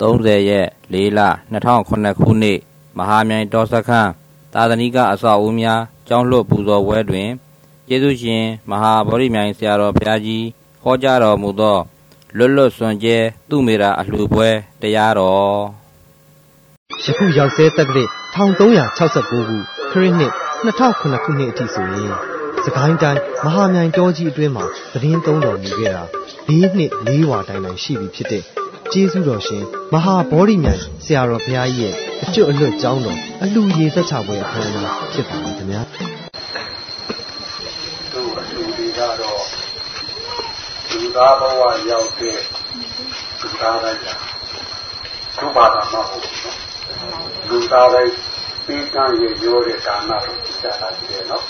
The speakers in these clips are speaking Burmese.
30ရက်4လ2009ခုနှစ်မဟာမြိုင်တော်စခန်းသာသနိကအဆောက်အဦများကျောင်းလွတ်ပူဇော်ပွဲတွင်ကျေးဇူးရှင်မဟာဗောဓိမြိုင်ဆရာတော်ဘုရားကြီးဟောကြားတော်မူသောလွတ်လွတ်စွန့်ကြဲသူမေရာအလှပွဲတရားတော်ယခုရောက်ဆဲတက္ကရာ1369ခုခရစ်နှစ်2009ခုနှစ်အထိဆိုရင်စကိုင်းတိုင်းမဟာမြိုင်တောကြီးအတွင်းမှာသတင်းသုံးတော်မူခဲ့တာ၄နှစ်၄ဝါတိုင်တိုင်ရှိပြီဖြစ်တဲ့ ကျေးဇူးတော်ရှင်မဟာဗောဓိမြိုင်ဆရာတော်ဘုရားကြီးရဲ့အကျွတ်အလွတ်ကျောင်းတော်အလှရေသက်ချပွဲအခမ်းအနားဖြစ်ပါမယ်ခင်ဗျာသူ့အလှတွေကတော့လူသားဘဝရောက်တဲ့လူသားတိုင်းကသူ့ဘာသာမဟုတ်ဘူးလူသားတိုင်းပြီးကံရရိုးတဲ့ဒါနကိုကြားတာရှိတယ်နော်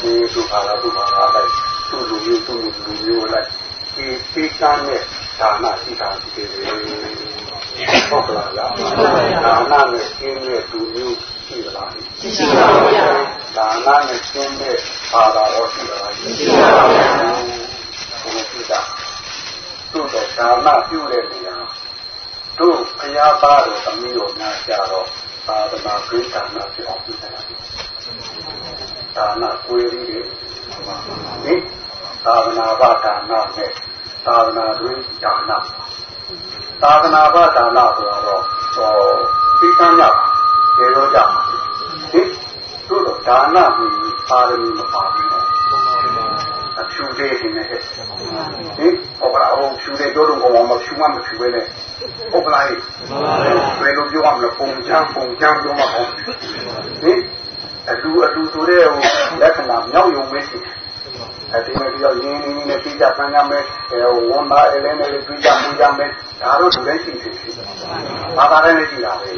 ဒီသူဘာသာသူဘာသာတိုင်းသူ့လူမျိုးသူ့လူမျိုးလိုက်ဒီပြီးကံနဲ့ ဒါနရှိတာရှိတယ်ဟုတ်ကလားလားဒါနနဲ့ကျင်းတဲ့သူမျိုးရှိသလားရှိပါဘူးဗျာဒါနနဲ့ကျင်းတဲ့ဘာသာတော်ရှိသလားရှိပါဘူးဗျာဘုရားရှိတာသူ့တော့ဒါနပြုတဲ့နေရာတို့ဘုရားသားတော်သမီးတော်များကြတော့သာသနာ့ကိစ္စနာဖြစ်အောင်ပြုနေတာဒါနကိုယ်ရည်ဒီသာသနာ့ဘာဒါနနဲ့ သာသနာ့တွင်ဒါနသာသနာ့ဘာဒါနဆိုတော့ဟောသိကမ်းရပါရေရောကြပါဒီတို့တော့ဒါနပြီးပါရမီမပါဘူးအဖြူသေးနေတယ်ဟင်ဟုတ်ကဲ့အောင်ဖြူသေးတို့တော့ကောမဖြူမှမဖြူပဲနဲ့ဟုတ်ကလားဘယ်လိုပြောရမလဲပုံချမ်းပုံချမ်းပြောမှာပေါ့ဟင်အတူအတူဆိုတဲ့ဟိုလက္ခဏာမြောက်ယုံမဲရှိ အဲ့ဒီမဲ့ပြောရင်းနေနေပြကြပန်းကြမယ်ဝန်သားအလဲနဲ့ပြကြပူကြမယ်ဒါတော့သူလည်းရှိရှိရှိဘာသာလည်းရှိတာပဲ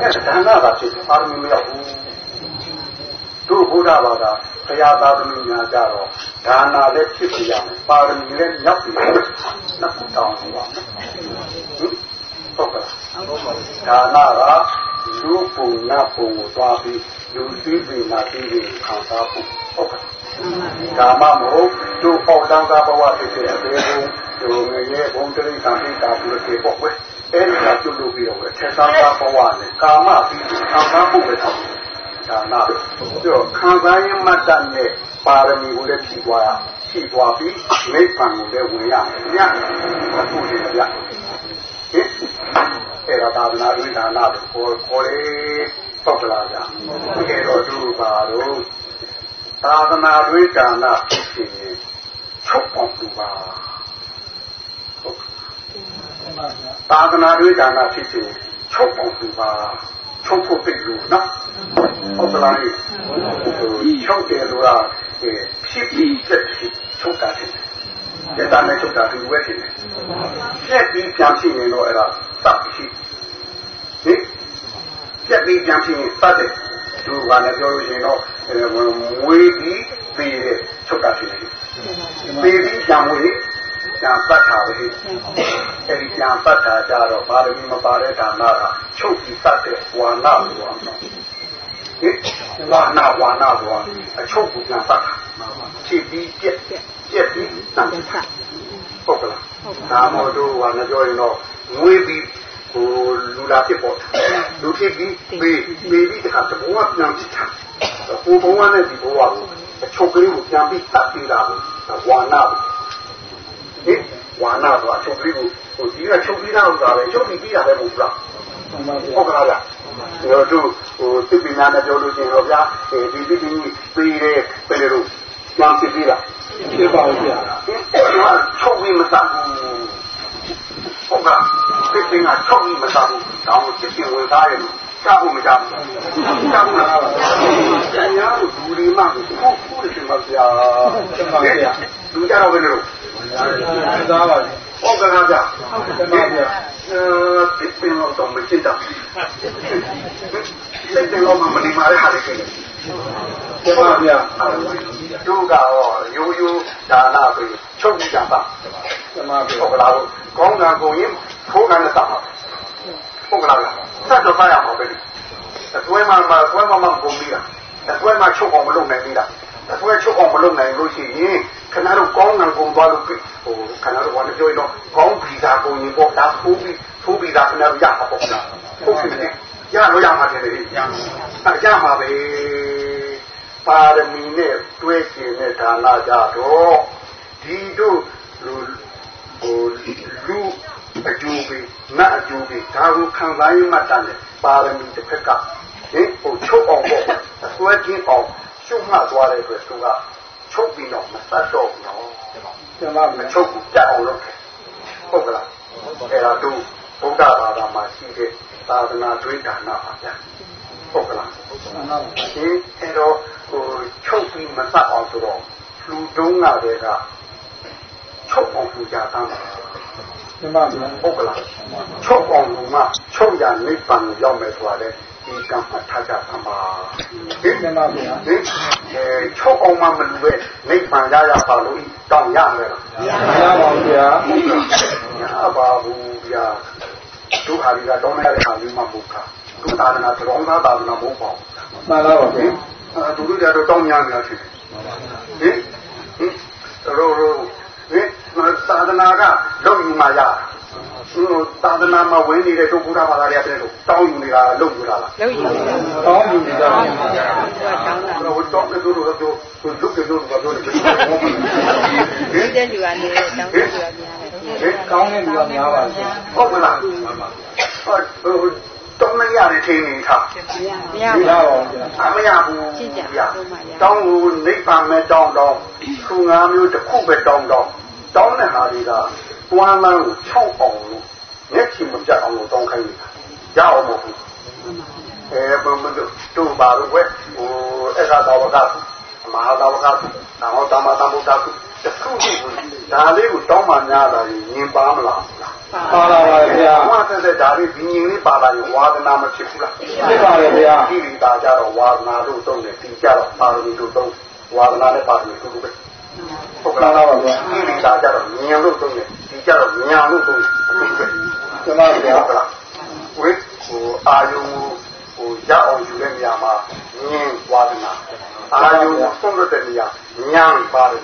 အဲ့ဒါဒါနကဖြစ်ပါရမီမရောက်ဘူးတို့ဘုရားဘာသာဘုရားသားသမီးများကြတော့ဒါနာလည်းဖြစ်ပြရမယ်ပါရမီလည်းရောက်ပြီနှစ်ခုတောင်းပါမယ်ဟုတ်ကဲ့ဒါနာကလူပုံနာပုံကိုသွားပြီးလူစည်းပြီးနာပြီးပြီးခံစားဖို့ဟုတ်ကဲ့ ကာမမဟုတ်သူပေါတန်းသာဘဝဖြစ်တဲ့အသေးဆုံးသူငရဲဘုံတိရိစ္ဆာန်ပိတာပုရကေပေါ့ကွယ်အဲ့ဒီကကျွတ်လို့ပြီးတော့ထက်သားသာဘဝနဲ့ကာမပြီးခံစားဖို့ပဲတော့ဒါနာတော့ခံစားရင်မတတ်နဲ့ပါရမီကိုလည်းဖြည့်သွားရဖြည့်သွားပြီးနိဗ္ဗာန်ကိုလည်းဝင်ရမယ်ညအခုဒီကဟင်အဲ့ဒါသာသနာ့ဝိဒါနာကိုခေါ်ခေါ်လေပောက်လာကြတကယ်တော့သူပါတော့ သာသနာ့ဝိဒါနာဖြစ်ရင်ချုပ်ပေါက်သူပါသာသနာ့ဝိဒါနာဖြစ်ရင်ချုပ်ပေါက်သူပါချုပ်ဖို့သိလို့နော်ဟုတ်ကလားချုပ်တယ်ဆိုတာဖြစ်ပြီးဖြစ်ချုပ်တာဖြစ်ရတာနဲ့ချုပ်တာသူဝဲဖြစ်တယ်ဆက်ပြီးပြန်ဖြစ်ရင်တော့အဲ့ဒါစပ်ရှိဟင်ဆက်ပြီးပြန်ဖြစ်ရင်စတဲ့ သူကလည်းပြောလို့ရှိရင်တော့မွေးပြီးပြီးတဲ့ချုပ်တာဖြစ်တယ်ပြီးပြီးပြန်မွေးကြံပတ်တာပဲအဲ့ဒီကြံပတ်တာကြတော့ပါရမီမပါတဲ့ဒါနကချုပ်ပြီးစတဲ့ဝါနာလို့ပြောမှာဟင်ဝါနာဝါနာဘောအချုပ်ကိုကြံပတ်တာဖြည့်ပြီးပြက်ပြက်ပြီးတန်တာဟုတ်ကလားဒါမှမဟုတ်ဟာမပြောရင်တော့ငွေပြီး ဟိုလူလာဖြစ်ပေါ်လူဖြစ်ပြီးပေးပေးပြီးတခါတဘောကပြန်ဖြစ်တာဟိုဘဝနဲ့ဒီဘဝကိုအချုပ်ကလေးကိုပြန်ပြီးတတ်ပြီးတာဝါနာဟင်ဝါနာဆိုတာချုပ်ကလေးကိုဟိုဒီကချုပ်ပြီးတာဆိုတာပဲချုပ်ပြီးပြီးတာပဲမဟုတ်လားဟုတ်ကလားဗျတို့တို့ဟိုသိပညာနဲ့ပြောလို့ရှိရင်တော့ဗျာဒီဒီဒီပေးတယ်ပဲလို့ပြန်ဖြစ်ပြီးတာဖြစ်ပါဦးဗျာချုပ်ပြီးမစားဘူး ဟုတ်ကဲ့သိပညာချုပ်ပြီးမစားဘူးတောင်းသိပင်ဝင်သားရတယ်ကြားဖို့မကြားဘူးကြားဘူးလားကြားလို့ဘူးဒီမှကိုကိုကိုရှင်ပါဗျာရှင်ပါဗျာလူကြတော့ဘယ်လိုသားပါဟုတ်ကဲ့ဗျာဟုတ်ကဲ့ဗျာအဲသိပင်တော့မရှင်းတာသိပင်တော့မနေပါလေဟာလေကျမဗျာတို့ကတော့ရိုးရိုးဒါနပြီး ချုပ်ကြပါကျမဗျာဟုတ်ကလားကောင်းတာကိုရင်ထိုးကန်တာပါဟုတ်ကလားဗျာဆက်တော့ပါရမှာပဲအတွဲမှာအတွဲမှာမှပုံပြီးတာအတွဲမှာချုပ်အောင်မလုပ်နိုင်သေးတာအတွဲချုပ်အောင်မလုပ်နိုင်လို့ရှိရင်ခဏတော့ကောင်းငံကုန်သွားလို့ဟိုခဏတော့ဘာလို့ပြောရင်တော့ကောင်းပြီသာကုန်ရင်ပေါ့ဒါဖိုးပြီးဖဖူးပြီးသားခင်ဗျားရမှာပေါ့ဟုတ်ပြီလေရတော့ရမှာတယ်လေရမှာရမှာပဲပါရမီနဲ့တွဲကျင်တဲ့ဌာနကြတော့ ဒီတို့လူဟိုလူအကျိုးပဲနတ်အကျိုးပဲဒါကိုခံစားရမှတတ်တယ်ပါရမီတစ်ဖက်ကဟင်ဟိုချုပ်အောင်ပေါ့အစွဲကင်းအောင်ရှုမှတ်သွားတဲ့အတွက်သူကချုပ်ပြီးတော့မဆက်တော့ဘူးနော်ကျွန်တော်မချုပ်ဘူးကြက်အောင်လုပ်တယ်ဟုတ်ကလားအဲ့ဒါတို့ဗုဒ္ဓဘာသာမှာရှိတဲ့သာသနာတွင်းဌာနပါဗျာဟုတ်ကလားဒီအဲ့တော့ဟိုချုပ်ပြီးမဆက်အောင်ဆိုတော့လူတုံးကတည်းက ချုပ်အောင်လူကြတမ်းပါဒီမှာဟုတ်ကလားချုပ်အောင်လူမှချုပ်ရနိဗ္ဗာန်ကိုရောက်မယ်ဆိုတာလေဒီကံမှထားကြသမှာဒီမှာပါဗျာဒီအဲချုပ်အောင်မှမလူပဲနိဗ္ဗာန်ရရပါလို့တောင်းရမယ်လားမရပါဘူးဗျာမရပါဘူးဗျာဒုက္ခတွေကတောင်းရတဲ့ခါမျိုးမှမဟုတ်တာဒုသာသနာတော်သာသာသနာမဟုတ်ပါဘူးမှန်ပါပါဗျာအဲဒုလူကြတော့တောင်းများများဖြစ်တယ်ဟင်ဟင်ရောရောဟင် သာသနာကလုံယူမှရဟိုသာသနာမှာဝင်နေတဲ့ဒုက္ခဘာသာတွေတဲ့လို့တောင်းယူနေတာလုံယူတာလားလုံယူတောင်းယူနေတာတောင်းတာတော့တောင်းတယ်လို့တော့သူလုတ်တယ်လို့တော့ပြောတယ်ဒီတဲ့လူကနေတောင်းတယ်လူကများတယ်ဟဲ့ကောင်းတဲ့လူကများပါရှင်ဟုတ်ကလားဟုတ်တောင်းမရတဲ့ထင်းနေထားမရပါဘူးအမရဘူးဗျာတောင်းကိုနိဗ္ဗာန်မဲ့တောင်းတော့ခုငါမျိုးတစ်ခုပဲတောင်းတော့ တောင်းတဲ့ဟာတွေကတွမ်းလန်းကိုချောက်အောင်လို့မျက်ချီမပြတ်အောင်လို့တောင်းခိုင်းနေတာရအောင်မဟုတ်ဘူးအဲဘမတို့ပါတော့ဝဲဟိုအဲ့ဒါတော်ကမဟာတော်ကသာဟောတမတမုဒ္ဒကုတခုခုဒါလေးကိုတောင်းမှများတာညင်ပါမလားပါပါပါဗျာဟောတဲ့တဲ့ဒါလေးဒီညင်လေးပါလာရင်ဝါဒနာမဖြစ်ဘူးလားဖြစ်ပါရဲ့ဗျာဒီဒီတာကြတော့ဝါဒနာတို့သုံးတယ်ဒီကြတော့ပါရမီတို့သုံးဝါဒနာနဲ့ပါရမီတို့ပဲ ဟုတ်ကလားပါဗျာဒီဒီတာကြတော့ညင်လို့သုံးတယ်ဒီကြတော့ညာလို့သုံးတယ်ကျွန်တော်ဗျာဟုတ်ကလားဝိဟိုအာယုံဟိုရအောင်ယူတဲ့နေရာမှာညင်ဝါဒနာအာယုံဆုံးတဲ့နေရာညာပါတယ်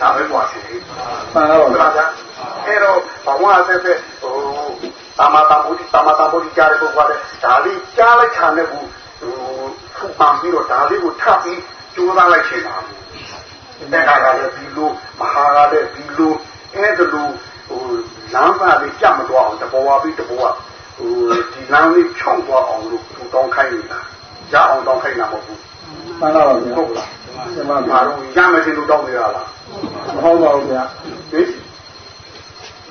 ဒါပဲပွားစီမှန်တော့ဗျာအဲ့တော့ဘဝဆက်ဆက်ဟိုတာမတာဘုဒ္ဓတာမတာဘုဒ္ဓကြားတဲ့ပုဂ္ဂိုလ်ကဒါလေးကြားလိုက်ချာနေဘူးဟိုဖူပန်ပြီးတော့ဒါလေးကိုထပ်ပြီးကြိုးစားလိုက်ချင်တာတဲ့ ခါကလည်းဒီလိုမဟာကလည်းဒီလိုအဲ့ဒါလိုဟိုလမ်းပါလေးကြမသွားအောင်တဘောဝပြီးတဘောဝဟိုဒီလမ်းလေးဖြောင်းသွားအောင်လို့သူတောင်းခိုင်းနေတာရအောင်တောင်းခိုင်းတာမဟုတ်ဘူးမှန်ပါပါဟုတ်လားကျွန်မဘာလို့ရမယ်လို့တောင်းနေရလားမဟုတ်ပါဘူးဗျာဟင်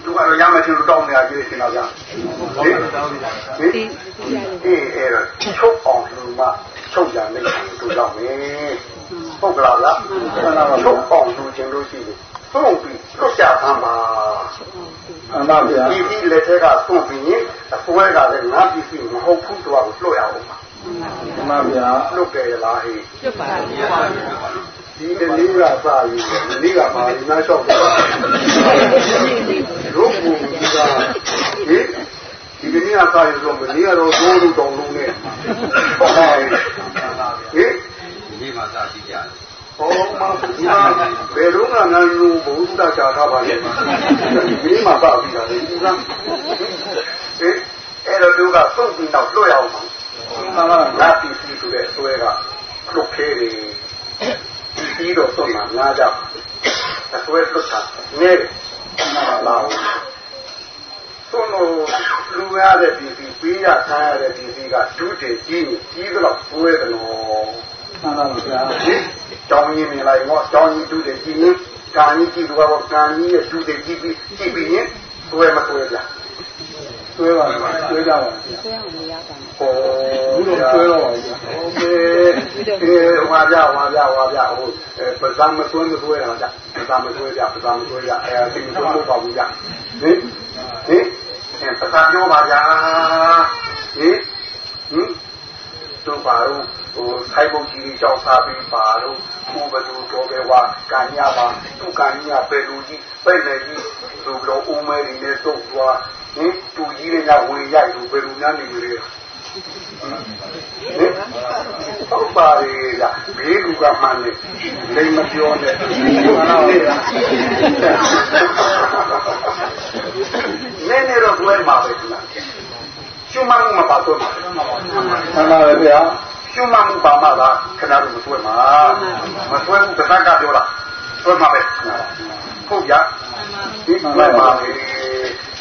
သူကတော့ရမယ်လို့တောင်းနေရကြီးရှင်တော့ဗျာဟင်ဟင်အေးအဲ့တော့ချုပ်အောင်လူမချုပ်ရမယ်တို့တော့မယ် ဟုတ်ကလားဗျာချုပ်အောင်လူချင်းလို့ရှိတယ်ဆုံးပြီးလွတ်ကြသမ်းပါအမှန်ဗျာဒီဒီလက်ထက်ကဆုံးပြီးရင်အစွဲကလည်းငါပစ္စည်းမဟုတ်ဘူးတော့ကိုလွတ်ရအောင်ပါအမှန်ဗျာလွတ်ကြရလားဟဲ့လွတ်ပါဗျာဒီကနေ့ကစာယူတယ်ဒီနေ့ကပါဠိနာလျှောက်တယ်ရုပ်ကိုဒီကဟင်ဒီကနေ့ကစာယူတော့မနေ့ကတော့ဒိုးလို့တောင်းလုံးနဲ့ဟုတ်ပါရဲ့ဟင်ဒီ မှာစာကြည့်ကြတယ်ဟောမဒီမှာဘယ်တော့မှငါလူဘုရားကြာထားပါလေဒီမှာပါပြီလားဒီကဟင်အဲ့တော့သူကစုပ်ပြီးတော့လွတ်ရအောင်ပါငါတီစီဆိုတဲ့အစွဲကလုတ်ခဲတယ်ပြီးတော့ဆုံးမှာငါကြောက်အစွဲလွတ်တာနဲလာအောင်သွန်လို့လူရတဲ့ဒီစီပေးရထားရတဲ့ဒီစီကဒုတေကြီးကြီးတော့ပွဲတယ်နော် မှန်ပါဗျာတောင်းရင်မြင်လိုက်တော့တောင်းရင်ဒုတေကြီးရင်ကာကြီးကြည့်တော့ကာကြီးရဲ့ဒုတေကြီးပြီးကြည့်ပြီးရင်ပွဲမပွဲကြဆွဲပါဆွဲကြပါဆွဲအောင်မရပါဘူးဟောဘူးတော့ဆွဲတော့ပါဗျာโอเคအဲဟွာပြဟွာပြဟွာပြဟိုပဇာမဆွဲမဆွဲတာဗျာပဇာမဆွဲကြပဇာမဆွဲကြအဲဒီမဆွဲမပေါ့ဘူးဗျာဟင်ဟင်အဲပဇာပြောပါဗျာဟင်ဟင်တို့ပါတော့ဟို ဆိုင်ပုံကြီးကြောက်စားပြီးပါတော့ဘုဘသူတော်ပဲဝါကံညာပါသူကံညာပဲလူကြီးပဲ့နေကြီးသူတော့ဦးမဲနေနဲ့တုတ်သွားဟင်တူကြီးတွေကဝင်ရိုက်သူဘယ်လိုများနေကြလဲဟုတ်ပါရဲ့ဗျဘေးလူကမှန်းနေလိမ်မပြောနဲ့ဟုတ်ပါရဲ့နည်းနည်းတော့တွဲမှာပဲဒီလားရှုမှတ်မှုမပါတော့မှာမှန်ပါပဲဗျာ ရှုမှတ်မှုပါမှသာခဏလို့မတွဲမှာမတွဲဘူးတစ်ခါကပြောတာတွဲမှာပဲဟုတ်ရဒီတွဲမှာပဲ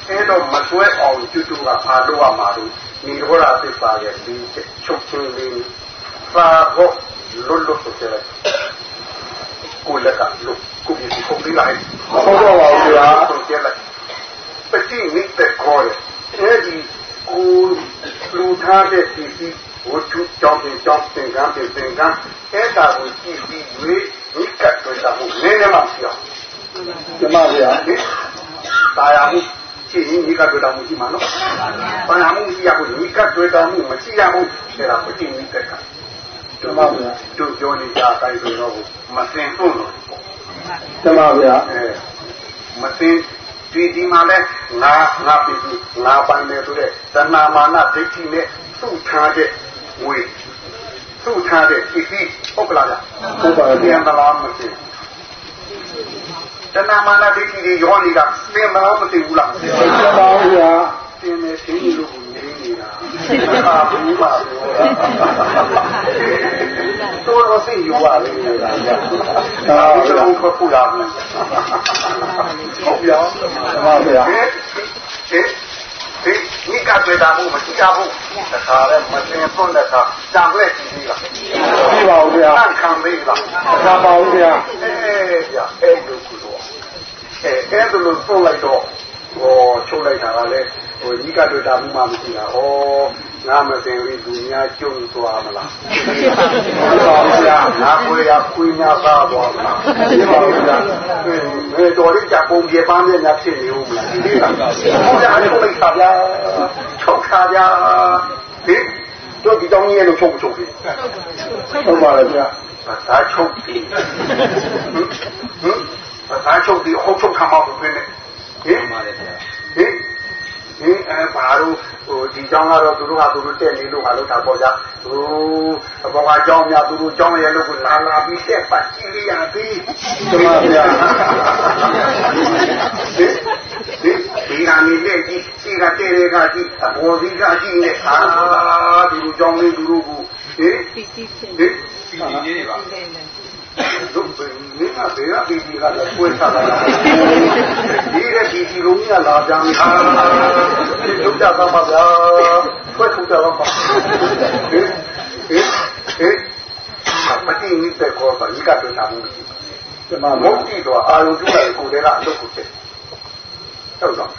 အဲ့တော့မတွဲအောင်ကျွတ်တူကအားလို့ရမှာလို့ဒီဟောရာသစ္စာရဲ့ဒီချုပ်ချင်းလေးပါဖို့လွတ်လွတ်ဆိုကြတယ်ကိုလက်ကလို့ကိုပြစီကုန်ပြီးလိုက်ဟုတ်တော့ပါဘူးဗျာဆုံးပြလိုက်ပတိနိတခေါ်တယ်အဲဒီကိုလူထားတဲ့ဒီဒီ ဝတ္ထုကြောင့်ကြောင့်သင်္ကန်းသင်္ကန်းအဲ့ဒါကိုကြည့်ပြီးဝေးဝိကတ်တွေ့တာဟုတ်နည်းနည်းမှရှိအောင်ကျမဗျာဟင်တာယာမှုရှိရင်ဝိကတ်တွေ့တာမှုရှိမှာနော်တာယာမှုရှိရဖို့ဝိကတ်တွေ့တာမှုမရှိရဘူးအဲ့ဒါပတိနိတကကျမဗျာတို့ပြောနေကြအတိုင်းဆိုတော့မစင်သွန်းတော့ကျမဗျာအဲမသိဒီဒီမှာလဲငါငါပြီငါပိုင်နေဆိုတဲ့တဏမာနဒိဋ္ဌိနဲ့သူ့ထားတဲ့ ဝေသူ့ထားတဲ့ဤဤဟုတ်ကလားဗျဟုတ်ပါဒီဗျာအမလားမသိတဏမာနဒိဋ္ဌိတွေရောနေတာသင်မလားမသိဘူးလားကျမဗျာသင်နေသင်လို့ကိုနေနေတာအာဘူးပါတော့တော့သိယူပါလိမ့်မယ်ဗျာဒါတော့ခ မိကတွေ့တာဘူးမရှိရဘူးတခါလဲမတင်သွန်းတဲ့ခါတံလက်ကြည့်သေးလားပြပါဦးဗျာတန်ခံသေးလားကျမပါဦးဗျာအေးဗျအဲ့လိုကုလို့အဲအဲ့လိုသုံးလိုက်တော့ဟောချုပ်လိုက်တာကလည်းဟိုမိကတွေ့တာမှမရှိတာဟော ငါမစင်လေးသူများကျုံသွားမလားဖြစ်ပါဘူးဗျာငါကိုရခွေးများသားသွားမလားဖြစ်ပါဘူးဗျာဘယ်တော်လေးကြပုံပြေပန်းပြညာဖြစ်နေဦးမလားဒီလေးကဟုတ်တယ်အဲ့လိုလိုက်တာဗျာချုပ်တာဗျာဟင်တို့ဒီတောင်းကြီးရဲ့လို့ချုပ်ချုပ်ပြီဟုတ်ပါရဲ့ဗျာဘာသာချုပ်ပြီဟင်ဘာသာချုပ်ပြီဟုတ်ချုပ်ခံမှာဘူးပဲဟင်ပါတယ်ဗျာဟင် ဟင်အဲဘာလို့ဟိုဒီကြောင်းကတော့သူတို့ဟာသူတို့တက်နေလို့ဟာလို့တာပေါ့ဗျာဟိုအဘောကအကြောင်းများသူတို့ကြောင်းရဲ့လို့ကိုလာလာပြီးတက်ပတ်ကြည့်ရသည်ကျမဗျာဟင်ဒီဒီနာမီလက်ကြီးစီကတဲတွေကကြီးအဘောဒီကကြီးနဲ့အာဒီလိုကြောင်းလေးသူတို့ကိုဟင်ဟင်ဒီဒီလေးတွေပါ တို့ဘယ်နည်းအဘေးအဘီဒီကလည်းပွဲစားတာဒီရဲ့ဒီဒီလုံးကြီးလာကြမ်းအာဒီလုံးကြတာမှာဗျာပွဲထုတ်ကြတော့မှာဟင်ဟင်ဟင်မတိနိတဲ့ကောပါဒီကတွေ့တာမှုရှိကျမမဗျာဟုတ်ပြီတော့အာရုံပြုလိုက်ကိုယ်တည်းကအလုပ်ကိုချက်ဟုတ်တော့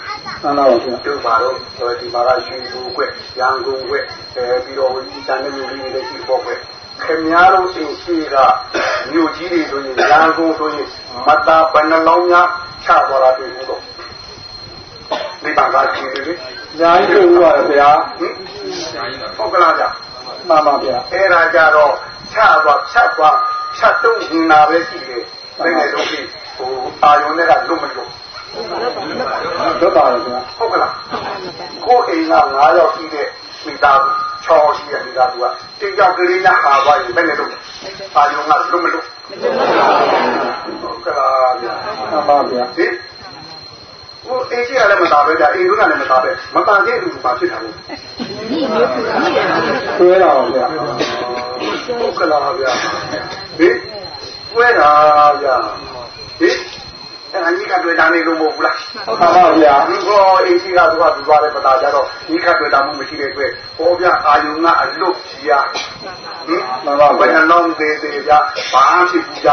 သံသာပါဗျာတို့ပါတော့ဒီမှာကရွှေဘူကွက်ရန်ကုန်ကွက်အဲပြီးတော့ဒီတန်တဲ့မျိုးလေးတွေရှိပေါ့ကွက် ခင်များတို့အင်ရှိကမြို့ကြီးတွေဆိုရင်ရန်ကုန်ဆိုရင်မတာဘယ်နှလုံးများချသွားတာတွေ့ဘူးတော့ဒီပါကရှိတယ်လေညာကြီးတွေ့ဦးပါရဲ့ဗျာဟင်ဟုတ်ကလားဗျမှန်ပါဗျာအဲ့ဒါကြတော့ချသွားဖြတ်သွားဖြတ်တော့နေတာပဲရှိတယ်ဘယ်နဲ့တော့ဒီဟိုအာယုန်နဲ့ကလွတ်မလို့လွတ်ပါရဲ့ဗျာဟုတ်ကလားကိုယ်အိမ်က9ယောက်ရှိတဲ့မိသားစု 6ရှိတဲ့မိသားစုကတစ်ယောက်ကလေးနဲ့ဟာသွားရင်ဘယ်နဲ့တော့အာယုံကလုံးမလို့ဟုတ်ကလားဗျာမှန်ပါဗျာဟင်ဟိုအိမ်ကြီးကလည်းမသားပဲဗျာအိမ်ကလည်းမသားပဲမသားတဲ့လူကဘာဖြစ်တာလဲဆွဲတာပါဗျာဟုတ်ကလားဗျာဟင်ပွဲတာဗျာဟ င်အဲ့ဒါကြီးကတွေ့တာနေလို့မဟုတ်ဘူးလားမှန်ပါဗျာဒီကောအင်းကြီးကသူကသူသွားတဲ့ပတာကြတော့ဒီခတ်တွေ့တာမှုမရှိတဲ့အတွက်ဟောပြအာယုံကအလုတ်ကြီးရဟင်မှန်ပါဘယ်ဗျာနှလုံးသေးသေးကြဘာဖြစ်ဘူးကြ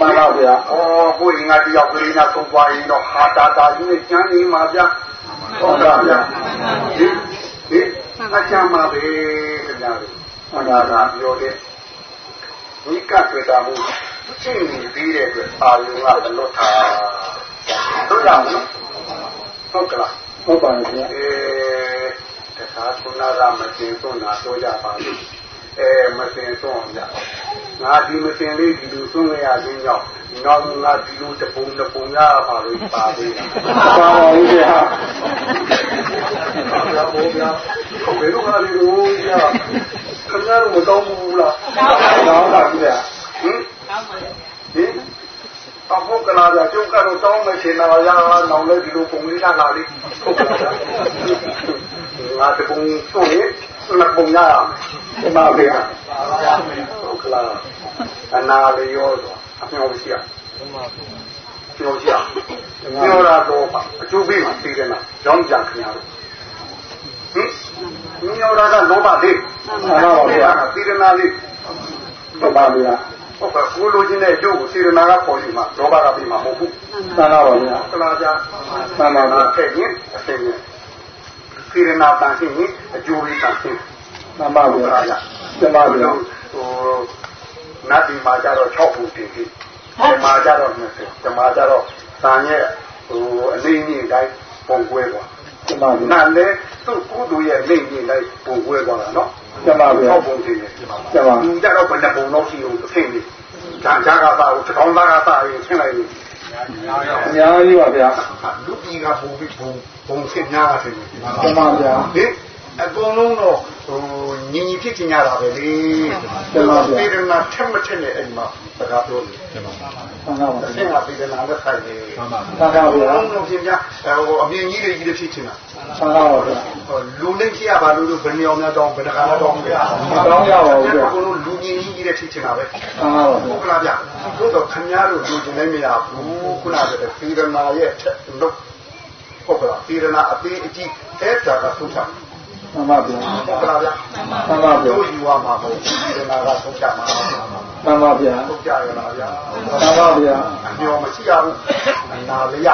မှန်ပါဗျာဩကိုရင်ကတယောက်ကလေးနဲ့သုံးသွားရင်တော့ဟာတာတာကြီးနဲ့ကျန်းနေမှာဗျဟုတ်တာဗျဒီဒီအချမ်းမှာပဲခင်ဗျားတို့ဟောတာကပြောတဲ့ဒီကတ်တွေ့တာမှု ရှင်းနေပြီးတဲ့အတွက်အာယုံကအလုတ်ထားတို့ကြောင့်နော်ဟုတ်ကလားဟုတ်ပါရဲ့ဗျာအဲတခါခုနကမတင်သွန်းတာတော့ကြပါလိမ့်အဲမတင်သွန်းအောင်ကြငါဒီမတင်လေးဒီလိုသွန်းရခြင်းကြောင့်နောက်ငါဒီလိုတပုံတပုံရပါလို့ပါသေးတယ်ပါပါဦးဗျာဗျာဘောဗျာဘယ်လိုကလေးလို့ကြာခင်ဗျားတို့မတော်ဘူးလားတောင်းပါဗျာဟင် ဟင်ဟအခုကလာကြကျုပ်ကတော့တောင်းမရှင်နာရနောင်လည်းဒီလိုပုံလေးလာလာလေးဟုတ်ကဲ့ငါတပုံဆိုရင်နှစ်ပုံရရမယ်ဒီမှာဗျာဟုတ်ကလားအနာလေးရောဆိုအမျောရှိရပြောကြပြောတာတော့အကျိုးပေးမှာသိတယ်နော်ကြောင်းကြခင်ဗျားတို့ဟင်ညောတာကလောဘလေးမှန်ပါဗျာသီရနာလေးဟုတ်ပါဗျာ ဟုတ်ကဲ့ကိုလိုချင်တဲ့အကျိုးကိုစေရနာကပေါ်ယူမှာလောဘကပြီးမှာမဟုတ်ဘူးသနာပါဗျာသနာကြသနာပါထည့်ရင်အစင်းနဲ့စေရနာတန်ရှင်းရင်အကျိုးလေးတန်ရှင်းသမာပါဗျာသမာပါဗျာဟိုနတ်ဒီမှာကြတော့6ခုတင်ပြီဒီမှာကြတော့20ဒီမှာကြတော့သံရဲ့ဟိုအလေးကြီးတိုင်းပုံကွဲသွားနတ်လည်းသူ့ကုသိုလ်ရဲ့လိမ့်ကြီးတိုင်းပုံကွဲသွားတာနော် လားနော်သံဃာဗျာ6ပုံတင်တယ်သံဃာလူကြတော့ဘယ်နှပုံတော့ရှိအောင်တစ်ဖင်လေးဂျန်ဂျာကသာကိုတောင်းသားကသာရင်ဆင်းလိုက်လို့အများကြီးပါဗျာလူကြီးကပုံပြီးပုံပုံဆင်းများတာဆင်းတယ်သံဃာဗျာဟင် အကုန်လုံးတော့ဟိုညီညီဖြစ်ချင်ကြတာပဲလေပြည်တယ်မှာထက်မထက်နဲ့အဲ့မှာစကားပြောတယ်သံဃာပါအဆင်ကပြည်တယ်နာနဲ့ဆိုင်နေသံဃာဗျာလုံးလုံးဖြစ်ကြဟိုအမြင်ကြီးတွေကြီးတွေဖြစ်ချင်တာသံဃာပါဗျာလူနဲ့ဖြစ်ရပါလို့ဘယ်နေအောင်များတောင်းဘယ်တကားတောင်းပဲမတောင်းရပါဘူးဗျာအကုန်လုံးလူကြီးကြီးတွေဖြစ်ချင်တာပဲသံဃာပါဟုဗျာတ်ကလားဗျတို့တော့ခင်ဗျားတို့လူကျင်နေမရဘူးခုနကတည်းကပေရနာရဲ့ထက်လို့ဟုတ်ကလားပေရနာအသေးအကြီးအဲ့ဒါကသုချ သံဃာဗျာဟုတ်ကလားဗျသံဃာဗျာတို့ယူရမှာမဟုတ်ပေရနာကသုချမှာသံဃာဗျာသုချရလားဗျသံဃာဗျာအမျောမရှိရဘူးနာလျ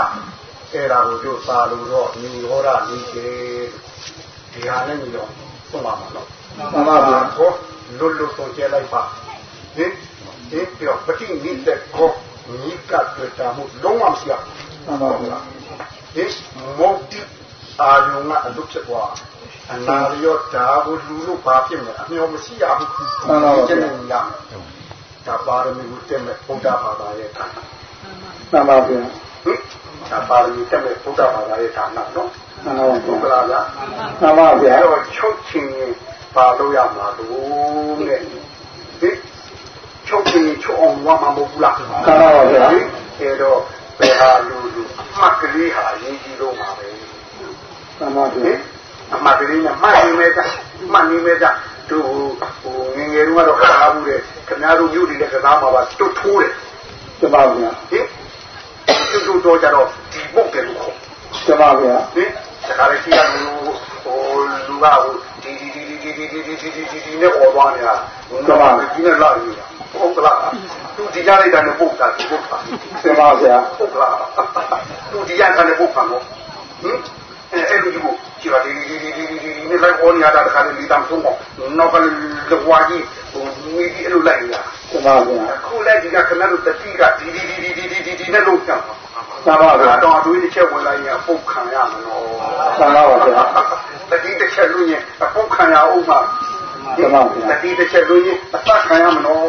အဲ့ဒါကိုတို့သာလို့တော့ညီဟောရညီကေဒီဟာနဲ့ညီတော့သုံးပါမှာနော်သံဃာဗျာဟောလွတ်လွတ်ဆုံးကျဲလိုက်ပါဟင်ဒီပြောပတိနိတဲ့ကိုမိကတွေ့တာမှုလုံးဝမရှိရသံဃာဗျာဒီမောတိ အာယုံကအလုပ်ဖြစ်သွားအနာရောဒါကိုလူလို့ဘာဖြစ်မလဲအမျောမရှိရဘူးကျနေရဒါပါရမီကိုတက်မဲ့ဘုရားဘာသာရဲ့ဌာနသံဃာဗျာဟင်ဒါပါရမီတက်မဲ့ဘုရားဘာသာရဲ့ဌာနနော်သံဃာဟုတ်ကဗျာလားဗျာသံဃာဗျာအဲ့တော့ချုပ်ချင်းပါလို့ရမှာလို့တဲ့ဒီချုပ်ချင်းချုပ်အောင်ဝါမှာမဟုတ်ဘူးလားသံဃာပါဗျာအဲ့တော့ဘယ်ဟာလူလူအမှတ်ကလေးဟာအရေးကြီးလို့မှာပဲ သံဃာဗျာဟင်အမှတ်ကလေးနဲ့မှတ်နေမဲ့ကြမှတ်နေမဲ့ကြသူဟိုငငယ်တုန်းကတော့ကစားဘူးတဲ့ခင်ဗျားတို့မြို့တွေလည်းကစားမှာပါတွတ်ထိုးတယ်သံဃာဗျာဟင်တွတ်ထိုးတော့ကြတော့ဒီပုတ်တယ်လို့ခေါ်သံဃာဗျာဟင်ဒါကြလည်းရှိရလို့ဟိုလူကဟိုဒီဒီဒီဒီဒီဒီဒီဒီဒီဒီဒီနဲ့အော်သွားနေတာတော့ဒီနဲ့လာနေတာဟုတ်ကလားသူဒီကြလိုက်တာနဲ့ပုတ်တာဒီပုတ်တာသံဃာဗျာဟုတ်ကလားသူဒီကြတာနဲ့ပုတ်တာနော်ဟင် အဲ့လိုကြီးကိုကြည့်ပါဒီဒီဒီဒီဒီဒီနဲ့လိုက်အော်နေတာတခါလေဒီတမ်းဆုံးတော့နောက်ကလည်းဝါကြီးဟိုမီးအဲ့လိုလိုက်နေတာသံဃာဗျာအခုလည်းဒီကခဏလို့တတိကဒီဒီဒီဒီဒီဒီဒီနဲ့လို့ကြောက်သံဃာဗျာတော့အတွေးတစ်ချက်ဝင်လိုက်ရင်ပုတ်ခံရမယ်နော်သံဃာပါဗျာတတိတစ်ချက်လို့ရင်အပုတ်ခံရအောင်မှာသံဃာဗျာတတိတစ်ချက်လို့ရင်အသက်ခံရမနော်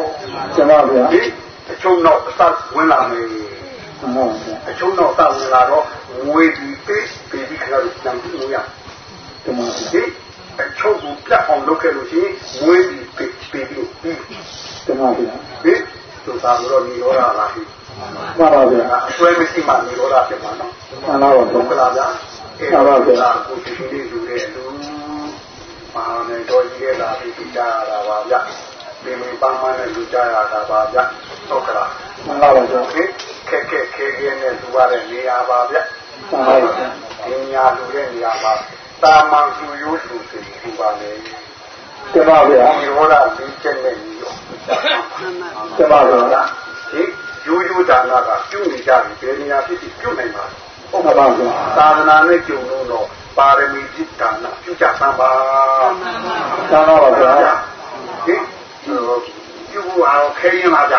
သံဃာဗျာဒီအချုံတော့အသက်ဝင်လာမယ်သံဃာဗျာ အချုံတော့အသက်ဝင်လာတော့ငွေဒီပေးပေးပြီးခဏလို့နံပြီးရသံဃာဗျာဒီအချုံကိုပြတ်အောင်လုပ်ခဲ့လို့ရှိရင်ငွေဒီပေးပေးပြီးပြီးသံဃာဗျာဒီသူသာတော့နေရောလာလားဒီသံဃာဗျာအစွဲမရှိမှနေရောလာဖြစ်မှာနော်သံဃာပါဟုတ်ကဗျာလားဗျာအဲ့ဒါကကိုဒီလေးလူတဲ့လူမာနေတော့ကြီးရတာပြီးကြရတာပါဗျဒီမင်းပန်းမနဲ့လူကြရတာပါဗျဟုတ်ကလားသံဃာပါဗျာဒီ ခက်ခက်ခဲခဲနဲ့လူရတဲ့နေရာပါဗျသံဃာပါဗျာဒီညာလူတဲ့နေရာမှာတာမန်လူရိုးလူစီလူပါလေသံဃာဗျာဒီရောတာဒီချက်နဲ့ညီရောသံဃာဗျာလားဒီရိုးရိုးဒါနာကပြုတ်နေကြပြီဘယ်နေရာဖြစ်ဖြစ်ပြုတ်နိုင်ပါဟုတ်သံကဲ့ဃာဗျာသာသနာနဲ့ကြုံလို့တော့ပါရမီပြစ်ဒါနပြုကြသံပါသံဃာပါဗျာဒီပြုအောင်ခဲရင်လာကြ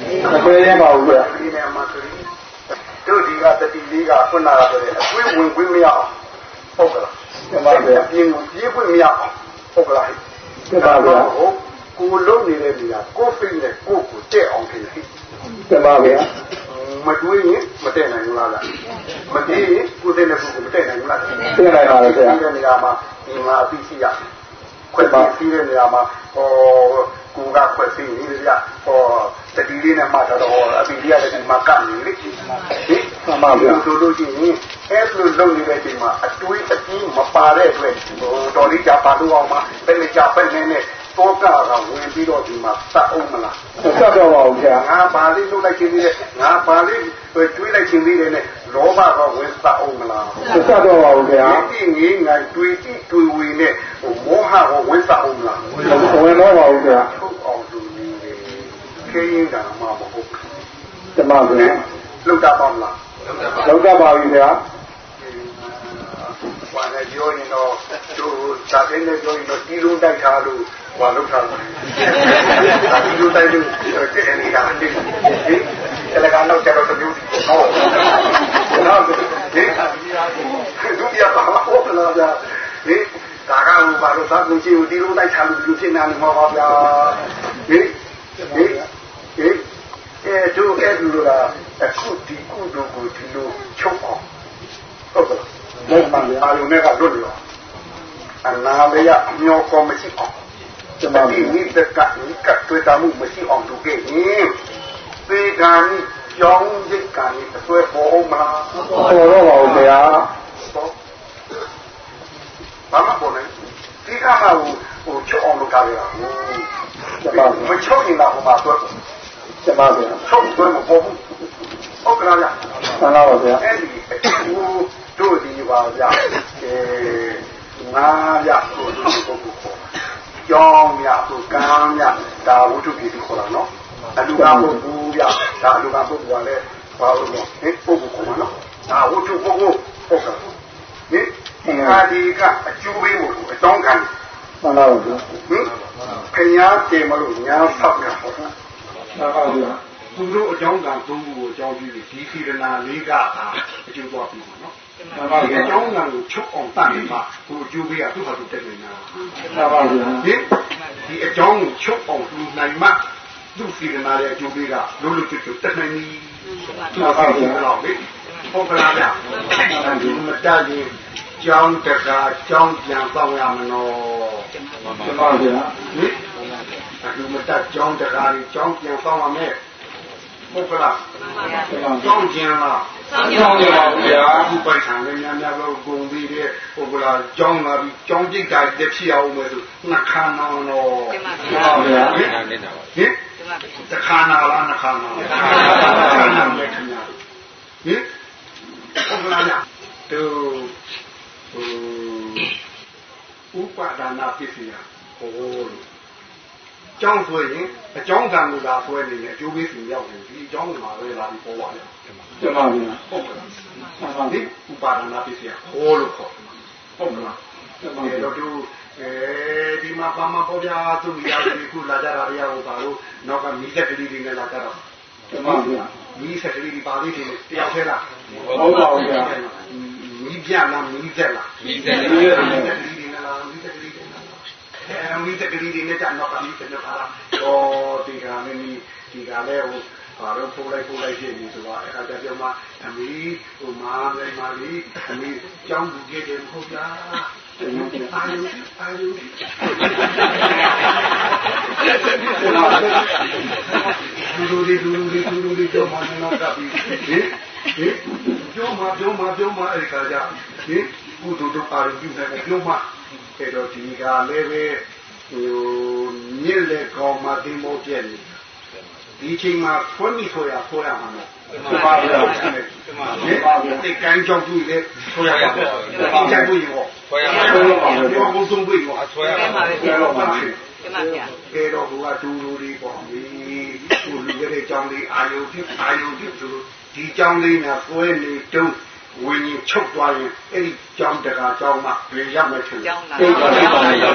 မသေးရပါဘူးဗျာဒီနေမှာဆိုရင်တို့ဒီကတတိလေးကဖွင့်လာတာဆိုရင်အကွေးဝင်ခွင့်မရအောင်ဟုတ်ကလားသံဃာဗျာပြင်းကိုပြေးခွင့်မရအောင်ဟုတ်ကလားသံဃာဗျာဟုတ်ကိုလုံးနေတဲ့နေရာကိုဖိနဲ့ကိုကိုတဲ့အောင်ခင်ရှိသံဃာဗျာမတွေးရင်မတဲ့နိုင်ဘူးလားမတည်ရင်ကိုယ်တဲ့နဲ့ကိုမတဲ့နိုင်ဘူးလားသိနိုင်ပါလေဗျာဒီနေရာမှာဒီမှာအသိရှိရခွင့်ပါပြီးတဲ့နေရာမှာဟောကိုကခွက်သိနေလေဗျဟောတတိလေးနဲ့မှတ်တော့အပီလေးရတယ်ဒီမှာကနေလေဟင်မှန်ပါဗျာဆိုလို့ရှိရင်အဲ့လိုလုပ်နေတဲ့အချိန်မှာအတွေးအကြီးမပါတဲ့အတွက်ဟိုတော်လေးကြပါလို့အောင်မှာပဲလေကြပဲနေနဲ့ တောကကဝင်ပြီးတော့ဒီမှာစအောင်မလားမဆက်တော့ပါဘူးဗျာငါပါလေးလုပ်လိုက်ခြင်းသေးတယ်ငါပါလေးတွေးလိုက်ခြင်းသေးတယ်နဲ့လောဘကဝင်စအောင်မလားမဆက်တော့ပါဘူးဗျာဒီငေးငိုင်တွေးကြည့်တွေးဝင်နဲ့ဟိုမောဟကဝင်စအောင်မလားဝင်တော့ပါဘူးဗျာထုတ်အောင်လုပ်နေတယ်ခေရင်ကမှမဟုတ်တမဗျာလောက်တာပါမလားလောက်တော့ပါပြီဗျာဘာလဲပြောရင်တော့သူဇာတ်နဲ့ပြောရင်တော့တီးလုံးတိုက်ထားလို့ ဟောလောက်ထားတယ်။ဒါတီးလုံးတိုက်လို့တဲ့နေတာအတင်းဒီတလကတော့ကျတော့တမျိုးဟောနော်ဒီဒုတိယပါဟုတ်လားဗျာဒီဒါကဟိုဘာလို့သာကိုကြည့်ဦးတီးလုံးတိုက်ထားလို့ဒီလိုဖြစ်နေမှာပါဗျာဒီဒီဒီအဲတို့အဲ့လိုလားအခုဒီကုတို့ကိုဒီလိုချုပ်အောင်ဟုတ်ကဲ့လက်မှန်ဗျာအာယုန်နဲ့ကလွတ်ရောအနာလျအမျောကောမရှိအောင် တမဒီဗျာနိတကနိကတွေ့တာမှုမရှိအောင်လုပ်ခဲ့ရင်သေကံကြောင်းစိတ်ကံအစွဲပေါ်အောင်မလားပေါ်တော့ပါဘူးဗျာတော့ဘာမှပေါ်နေဒီကမှဟိုချုပ်အောင်လုပ်တာလေဟိုတမဗျာမချုပ်ရင်တော့ဟိုမှာတော့တမဗျာချုပ်တော့မပေါ်ဘူးဟုတ်ကလားဗျမှန်ပါပါဗျာအဲ့ဒီဟိုတို့ဒီပါဗျအဲငါဗျကိုတို့ပုဂ္ဂိုလ်ခေါ် ကြောင်းဗျကိုကံဗျဒါဝိတုပြည်ခေါ်တာနော်အလူကပုဂ္ဂိုလ်ဗျဒါအလူကပုဂ္ဂိုလ်ကလည်းဘာလို့လဲဟင်ပုဂ္ဂိုလ်ခေါ်မှာနော်ဒါဝိတုပုဂ္ဂိုလ်ဟုတ်ကဲ့ဟင်ဒီဟာဒီကအကျိုးပေးဖို့အတောင်းခံမှန်ပါပါဗျာဟင်ခင်ဗျားတည်မလို့ညာဆောက်ရဟုတ်လားမှန်ပါဗျာသူတို့အကြောင်းကသုံးခုကိုအကြောင်းပြီးဒီစီရနာလေးကအာအကျိုးသွားပြီးပါနော် မှန်ပါဒီဗျာအကြောင်းကကိုချုပ်အောင်တတ်နေမှာကိုအကျိုးပေးရသူ့ဟာသူတက်နေတာမှန်ပါဗျာဒီဒီအကြောင်းကိုချုပ်အောင်လူနိုင်မှသူ့စီရနာရဲ့အကျိုးပေးကလုံးလုံးကျွတ်ကျွတ်တက်နိုင်ပြီသူ့ဟာသူတော့လေဟုတ်ကလားဗျဒီမတတ်ရင်ကြောင်းတကာကြောင်းပြန်ဆောင်ရမလို့တမဗျာဟင်အခုမတတ်ကြောင်းတကာကြီးကြောင်းပြန်ဆောင်ရမယ် ဟုတ်ကလားတမဗျာကြောင်းကျင်လားကြောင်းရပါဗျာအခုပိုက်ဆံလည်းများများတော့ကုန်ပြီးတဲ့ဟိုကလာကြောင်းလာပြီးကြောင်းကြိတ်တာတက်ဖြစ်အောင်မယ်ဆိုနှခါနာတော့မှန်ပါဗျာဟင်ဟင်တခါနာလားနှခါနာလားခါနာလည်းခင်ဗျာဟင်ဟုတ်ကလားဗျတူဟိုဥပါဒနာပစ္စည်းဟိုလို့ ကြောင်းဆိုရင်အကြောင်းကံကိုလာဆွဲနေတယ်အကျိုးပေးစီရောက်နေဒီအကြောင်းကမှာပဲလာပြီးပေါ်ပါလေတမဗျာဟုတ်ကဲ့မှန်ပါဒီဗျာဥပါဒနာပစ္စည်းခေါ်လို့ခေါ်ဟုတ်ကလားတမဒီဗျာတော့သူအဲဒီမှာဘာမှပေါ်ပြသူရတယ်ခုလာကြတာရဟိုပါလို့နောက်ကမိသက်ကလေးတွေနဲ့လာကြတော့တမဗျာမိသက်ကလေးတွေပါသေးတယ်တယောက်ထဲလားဟုတ်ပါဘူးဗျာမိပြလားမိသက်လားမိသက်ပါမိသက်ကလေးတွေနဲ့လားမိသက်ကလေးတွေနဲ့လား အဲမိသက်ကလေးတွေနဲ့ကြနောက်ကမိသက်နဲ့ပါလားဟောဒီကနေ့ဒီကလည်းဟိုဘာလို့ပို့လိုက်ပို့လိုက်ဖြစ်နေဆိုတော့အဲ့ဒါကြပြောမှအမေဟိုမာလည်းမာလီအမေကြောင်းလူကြီးတယ်မဟုတ်လားတမဗျာအာယုအာယုလူလူလေးလူလူလေးလူလူလေးကြောင်းမှတော့ကပ်ပြီးဟင်ဟင်ကြောင်းမှကြောင်းမှကြောင်းမှအဲ့ဒီကကြဟင်ကုသိုလ်တို့အာရုံပြုနေတယ်ကြောင်းမှ အဲ့တော့ဒီကလည်းပဲဟိုမြစ်လေကောင်းမှတင်မို့ပြည့်နေဒီချိန်မှာဖွင့်ပြီးဆိုရဆိုရမှာနော်တမဗျာဟင်ဒီကံကြောင့်တွေ့လေဆိုရပါတော့ဒီကြိုက်ဘူးရောဆွဲရဘမှာယ်လိုကိုသုံးပြီးရောဆွဲရမှာဘယ်လိုပါလဲကျမပြကဲတော့ဟိုကဒူလူလေးပေါ့မီးဟိုလူရဲ့ကြောင်းလေးအာယုပြုအာယုပြုဆိုဒီကြောင်းလေးနဲ့ပွဲနေတုံး ဝิญဉ်ချုပ်သွားရင်အဲ့ဒီကြောင်းတကာကြောင်းမှပြေရမယ်ထင်ကျောင်းလာသိပါပါဗျာ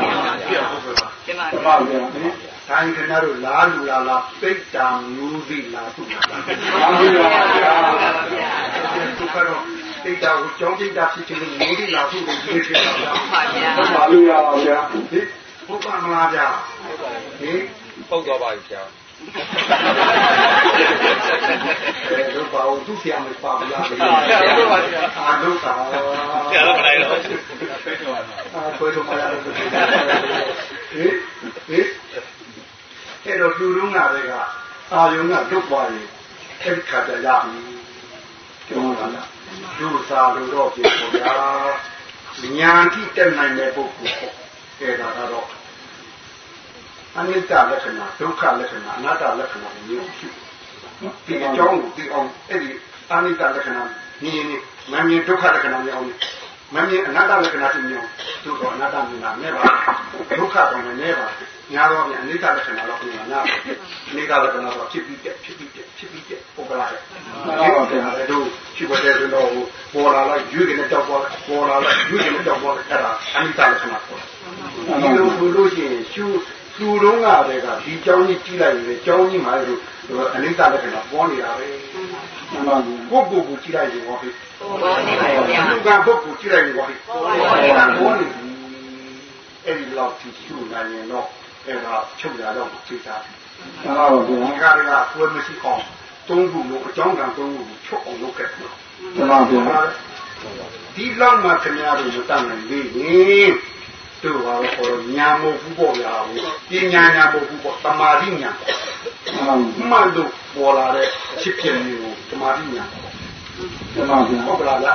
ပြဟုတ်ကဲ့ပါကျမတပြမဗျာတိုင်းကနာတို့လားလူလားလားပိတ်တာမျိုးစီလားသူ့လားမှန်ပါဗျာသူကတော့ပိတ်တာကိုကြောင်းပိတ်တာဖြစ်ချင်လို့မျိုးစီလားသူ့ကိုရေးချင်တာဗျာပါဗျာပါလို့ရပါဗျာဟိဘုရားမလားဗျာဟိပုတ်သွားပါပြီဆရာအဲ တို့ပါဦးသူဆရာမပါဘူးလားအာဒုက္ခဆရာတော့မလိုက်တော့အာခွဲတော့မရတော့ဘူးဟိဟိအဲ့တော့သူတို့ကလည်းကအာယုံကဒုက္ခရေအဲ့ဒီခါကြရပြီကျောင်းလာလားဒုစာလို့တော့ပြေပေါ်ဗျာညာတိတက်နိုင်တဲ့ပုဂ္ဂိုလ်ပေါ့အဲ့ဒါကတော့ အနိစ္စလက္ခဏာဒုက္ခလက္ခဏာအနတ္တလက္ခဏာမျိုးရှိဒီအကြောင်းကိုဒီအောင်အဲ့ဒီအနိစ္စလက္ခဏာမြင်နေမမြင်ဒုက္ခလက္ခဏာမျိုးအောင်မမြင်အနတ္တလက္ခဏာမျိုးသူတော့အနတ္တမြင်တာနဲ့ပါဒုက္ခတော့လည်းနဲ့ပါညာတော့ပြန်အနိစ္စလက္ခဏာတော့ပြန်လာအနိစ္စလက္ခဏာတော့ဖြစ်ပြီးပြဖြစ်ပြီးပြဖြစ်ပြီးပြပုဂ္ဂလာရဲ့အဲ့တို့ရှိပါတဲ့ဆိုတော့ပေါ်လာလိုက်ရွေးကနေတောက်ပေါ်ပေါ်လာလိုက်ရွေးကနေတောက်ပေါ်အဲ့ဒါအနိစ္စလက္ခဏာပေါ့ဒီလိုဆိုလို့ရှိရင်ရှု သူတို့ကတည်းကဒီเจ้าကြီးကြည့်လိုက်ရင်เจ้าကြီးမှလည်းအနိစ္စလက္ခဏာပေါ်နေတာပဲပုဂ္ဂိုလ်ကိုကြည့်လိုက်ရင်ဟောပြီ ပေါ်နေပါဗျာ လူကပုဂ္ဂိုလ်ကြည့်လိုက်ရင်ဟောပြီပေါ်နေပြီအဲ့ဒီလောက်ကြည့်ရှုနိုင်ရင်တော့အဲ့ဒါချုပ်ရတော့သိတာ မှန်ပါဗျာ ဒီကားကအကွယ်မရှိအောင်သုံးခုလို့အကြောင်းကံသုံးခုကိုချုပ်အောင်လုပ်ခဲ့တယ် မှန်ပါဗျာ ဒီလောက်မှခင်ဗျားတို့မတတ်နိုင်သေးရ င်တို့ပါတော့ခေါ်ညာမို့ဘူးပေါ့ဗျာပညာညာမို့ဘူးပေါ့တမာတိညာမှန်ပါမှန်လို့ပေါ်လာတဲ့ဖြစ်ဖြစ်မျိုးကိုတမာတိညာမှန်ပါဗျာဟုတ်ကလားဗျ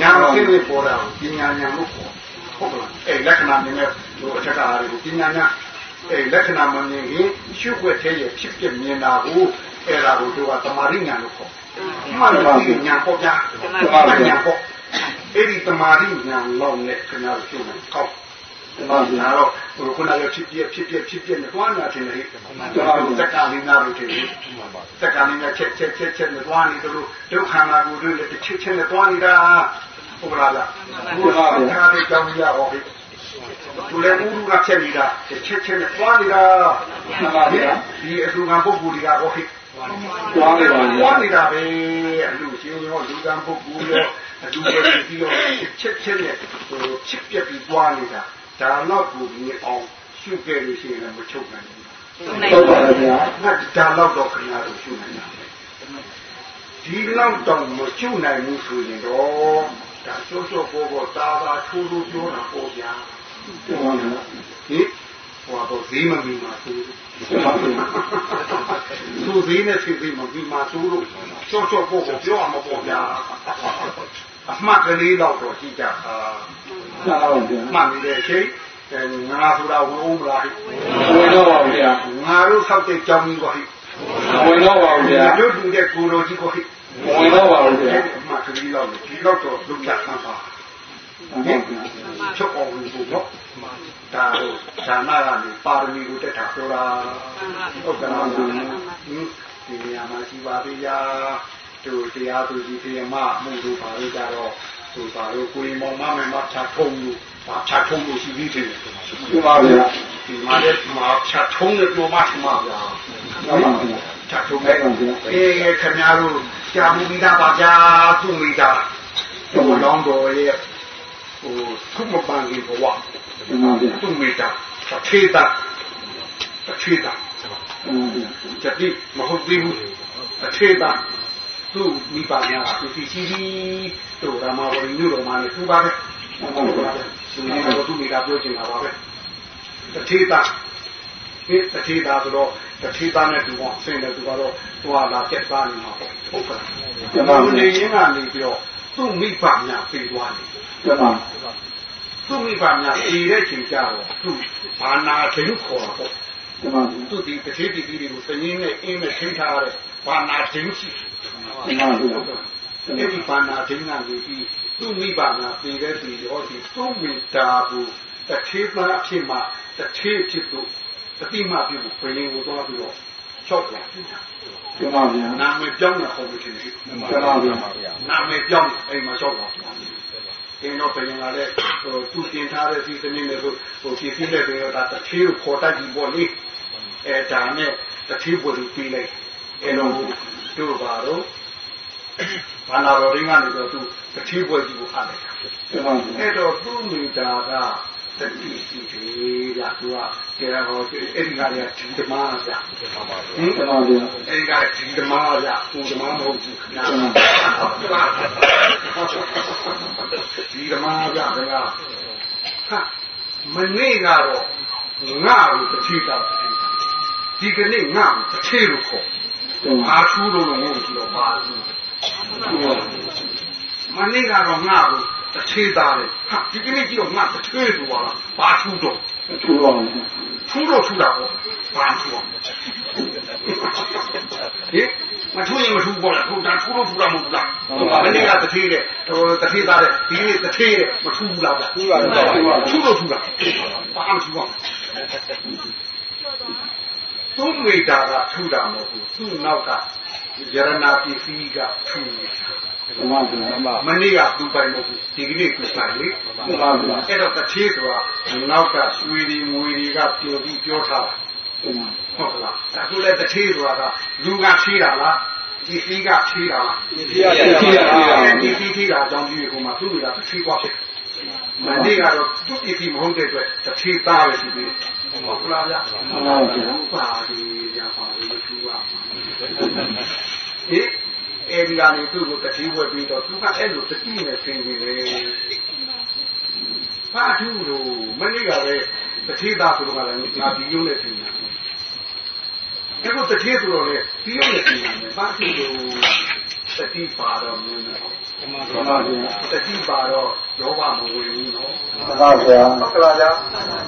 ညာမသိနေပေါ်တာကိုပညာညာလို့ခေါ်ဟုတ်ကလားအဲလက္ခဏာမြင်တဲ့ဟိုအထက်ကအားတွေကိုပညာညာအဲလက္ခဏာမမြင်ရင်ရှုွက်သေးရဖြစ်ဖြစ်မြင်တာကိုအဲ့ဒါကိုတို့ကတမာတိညာလို့ခေါ်မှန်ပါပြီညာပေါ့ဗျာမှန်ညာပေါ့အဲ့ဒီတမာတိညာလောက်နဲ့ခင်ဗျားတို့ရှုနေကောက် မှန်ပါဗျာဒါတော့ဟိုခုနကဖြစ်ပြဖြစ်ပြဖြစ်ပြနဲ့တွားနေတာထင်တယ်ဟဲ့တက္ကလိနာတို့ထင်တယ်တက္ကလိနာချက်ချက်ချက်ချက်နဲ့တွားနေတယ်လို့ဒုက္ခနာကိုတွေးလက်ချက်ချက်နဲ့တွားနေတာဟုတ်လားဗျာဘုရားတက္ကလိကြောင့်ရဟောဟဲ့သူလည်းဥရုကချက်နေတာချက်ချက်နဲ့တွားနေတာမှန်ပါဗျာဒီအလူကံပုဂ္ဂိုလ်တွေကဟောဟဲ့တွားနေပါဗျာတွားနေတာပဲအလူရှင်ရောလူကံပုဂ္ဂိုလ်ရောအလူပဲပြီးတော့ချက်ချက်နဲ့ဟိုချစ်ပြက်ပြီးတွားနေတာ ဒါတော့ကိုမြင်အောင်ရှုခဲ့လို့ရှိရင်လည်းမချုပ်နိုင်ဘူးဟုတ်ပါဗျာငါဒါတော့တော့ခင်ဗျားတို့ရှုနိုင်တာဒီလောက်တော့မရှုနိုင်ဘူးဆိုရင်တော့ဒါစောစောပေါ်ပေါ်တာတာထိုးထိုးပြောတာပေါ့ဗျာမှန်ပါဗျာဟင်ဟောတော့ဈေးမမီမှာသူမှန်ပါဗျာသူဈေးနဲ့ဈေးမမီမှာသူတို့စောစောပေါ်ပေါ်ပြောအောင်ပေါ့ဗျာ အမှတ်ကလေးတော့တော့ကြည့်ကြတာမှန်ပါဗျာမှတ်နေတဲ့အချိန်အဲငါဆိုတာဝင်အောင်မလားဟိဝင်တော့ပါဗျာငါတို့ဆောက်တဲ့ကြောင်းကြီးကိုဟိဝင်တော့ပါဗျာတို့တူတဲ့ကိုလိုကြီးကိုဟိဝင်တော့ပါဗျာအဲ့ဒီမှာကလေးတော့ဒီတော့တော့လူကြဆန်းပါမှန်ပါဗျာချုပ်အောင်လို့ပေါ့နော်ဒါတော့ဌာနကနေပါရမီကိုတက်တာပြောတာဟုတ်ကဲ့လားဟင်ဒီနေရာမှာရှိပါသေးရာ တို့တရားသူကြီးတရားမမှုတို့ပါလို့ကြတော့သူပါလို့ကိုရင်မောင်မမယ်မချထုံးလို့ပါချထုံးလို့ရှိပြီးတယ်မှန်ပါဗျာဒီမှာလည်းမှာချထုံးလို့ပြောမှမှာဗျာမှန်ပါဗျာချထုံးလိုက်အောင်အေးခင်ဗျားတို့ရှားမှုမိသားပါဗျာသူ့မိသားသူ့လောင်းတော်ရဲ့ဟိုသူ့မပန်းကြီးဘဝမှန်ပါဗျာသူ့မိသားတစ်ထေးသားတစ်ထေးသားမှန်ပါဗျာတတိမဟုတ်သေးဘူးတစ်ထေးသား သူ့မိဘများသူစီစီတို့ရမဝရီညို့တော်မှာလည်းသူ့ပါပဲမှန်ဟုပါတ်ဗျာပါပဲသူနေတော့သူမိသားပြောချင်တာပါပဲတစ်ထေးသားဒီတစ်ထေးသားဆိုတော့တစ်ထေးသားနဲ့သူကဆင်းတယ်သူကတော့သူကလာကျက်သားနေမှာပေါ့ဟုတ်ကဲ့မှန်ပါသူဗျာနေရင်းကနေပြီးတော့သူ့မိဘများပြေးသွားတယ်မှန်ပါသူ့မိဘများပြေးတဲ့ချိန်ကျတော့သူဘာနာချင်းခေါ်တာပေါ့မှန်ပါသူဒီတစ်ထေးတီတီတွေကိုစင်းနဲ့အင်းနဲ့ထိထားတဲ့ဘာနာချင်းရှိမှန် ပါဗျာအဲ့ဒီဘာနာချင်းကနေပြီးသူ့မိဘများပြေးတဲ့စီရောဒီသူ့မိသားကိုတစ်ထေးသားအဖြစ်မှတစ်ထေးဖြစ်သူတတိမပြုတ်ပြင်ကိုတော့ပြီးတော့ချောက်လာတယ်မှန်ပါဗျာနာမည်ပြောင်းတာဟုတ်ပြီခင်ဗျမှန်ပါဗျာနာမည်ပြောင်းအိမ်မှာချောက်လာတယ်င်းတော့ပြင်လာတဲ့ဟိုသူတင်ထားတဲ့စီစနစ်နဲ့ဆိုဟိုပြည်စည်းတဲ့ပြင်တော့ဒါတစ်ထေးကိုခေါ်တတ်ကြည့်ပေါ့လေအဲဒါနဲ့တစ်ထေးပေါ်ပြီးပြီးလိုက်အဲတော့တို့ပါတော့ ဘာနာတော်ရင်းကနေတော့သူတစ်ထေးပေါ်ကြီးကိုအားလိုက်တာမှန်ပါဗျာအဲ့တော့သူ့မိသားကတတိရှိတယ်ဗျာသူကကျေဟောအဲ့ဒီကလည်းဒီဓမ္မဗျာဟင်မှန်ပါဗျာအဲ့ဒီကဒီဓမ္မဗျာသူဓမ္မမဟုတ်ဘူးခင်ဗျာဒီဓမ္မဗျာခင်ဗျာဟာမနေ့ကတော့ငါ့ကိုတတိတာတတိတာဒီကနေ့ငါ့ကိုတစ်ထေလို့ခေါ်တင်ပါဘာထူးလို့လို့ငုံကြည့်တော့ပါဘူး မနေ့ကတော့ငါ့ကိုတစ်ထေသားတယ်ဟာဒီကနေ့ကြည့်တော့ငါတစ်ထေလို့ပါလားဘာထူးတော့ထူပါဦးထူးတော့ထူးတာပေါ့ဘာထူးအောင်ဟင်မထူးရင်မထူးပေါ့လားထူးတာထူးတော့ထူးတာမဟုတ်ဘူးလားမနေ့ကတစ်ထေတဲ့ဟိုတစ်ထေသားတဲ့ဒီနေ့တစ်ထေတဲ့မထူးဘူးလားထူးပါတော့ထူးတော့ထူးတာဘာမှထူးအောင်သုံးမိတာကထူတာမဟုတ်ဘူးသူ့နောက်က ယရနာပစ္စည်းကထူနေတာဓမ္မဗျာမနေ့ကသူပိုင်လို့ဒီကနေ့သူပိုင်လေဓမ္မဗျာအဲ့တော့တစ်သေးဆိုတာနောက်ကရွှေဒီငွေတွေကပြောပြီးပြောထားတာတင်ပါဟုတ်ကလားအခုလည်းတစ်သေးဆိုတာကလူကဖြေးတာလားဒီစီးကဖြေးတာလားဒီရဒီရဒီရဒီစီးဖြေးတာအကြောင်းကြီးကိုမှသူ့လူကတစ်သေးသွားဖြစ်မနေ့ကတော့သူ့ပစ္စည်းမဟုတ်တဲ့အတွက်တစ်သေးသားပဲရှိသေးတယ်ဟုတ်ကလားဗျာဓမ္မဗျာပါဒီဗျာပါဒီသူက ဟေးအဲဒီကနေသူ့ကိုတတိဝက်ပြီးတော့သူကအဲ့လိုတတိနဲ့ဆင်းနေတယ်။ဘာထူးလို့မနေ့ကပဲတတိသားဆိုတော့လည်းငါဒီရုံးနဲ့ဆင်းတာ။အခုတတိဆိုတော့လေဒီရုံးနဲ့ဆင်းတာပဲဘာထူးလို့တတိပါတော့မင်းနော်ဓမ္မဗျာတတိပါတော့လောဘမဝင်ဘူးနော်ဓမ္မဗျာဟုတ်ကလားဗျာ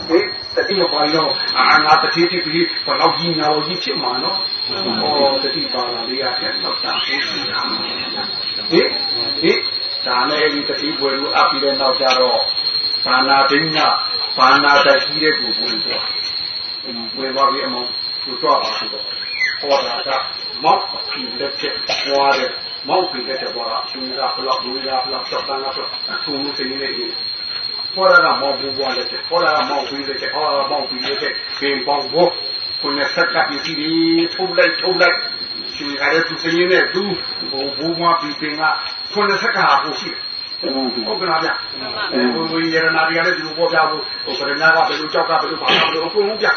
ဟေးတတိမပါတော့အာငါတတိတိပြီးဘယ်တော့ကြီးညာလို့ကြီးဖြစ်မှာနော် ဟောတတိပါလာလေးရတဲ့တော့တာဖြစ်နေတာဟေးဟေးဒါနဲ့ဒီတတိပွဲကိုအပ်ပြီးတဲ့နောက်ကျတော့ဘာနာဒိညာဘာနာတကြီးတဲ့ကိုဝင်သွားဝင်သွားပြီးအမောသူတော့ပါဆိုတော့ဟောတာကမောက်ပြီးလက်ချက်ပွားတဲ့မောက်ပြီးလက်ချက်ပွားတာသူကဘလောက်လူကဘလောက်တော့တန်းကတော့အဆုံးလို့စိနေနေတယ်ခေါ်ရတာမောက်ဘူးပွားလက်ချက်ခေါ်ရတာမောက်ပြီးလက်ချက်ခေါ်ရတာမောက်ပြီးလက်ချက်ပင်ပေါင်းဖို့ ကိုယ်နဲ့ဆက်ကပ်ပြီးဒီထုတ်လိုက်ထုတ်လိုက်ရှင်ရတဲ့သူစင်းနဲ့သူဟိုဘူးမပြီးပင်ကကိုယ်နဲ့ဆက်ကပ်ဖို့ရှိတယ်ဓမ္မဗျာဟုတ်ကလားဗျဟိုဟိုရရနာတွေကလည်းဒီလိုပေါ်ပြဖို့ဟိုပရဏာကဘယ်လိုကြောက်ကဘယ်လိုပါဘယ်လိုအကုန်လုံးပြ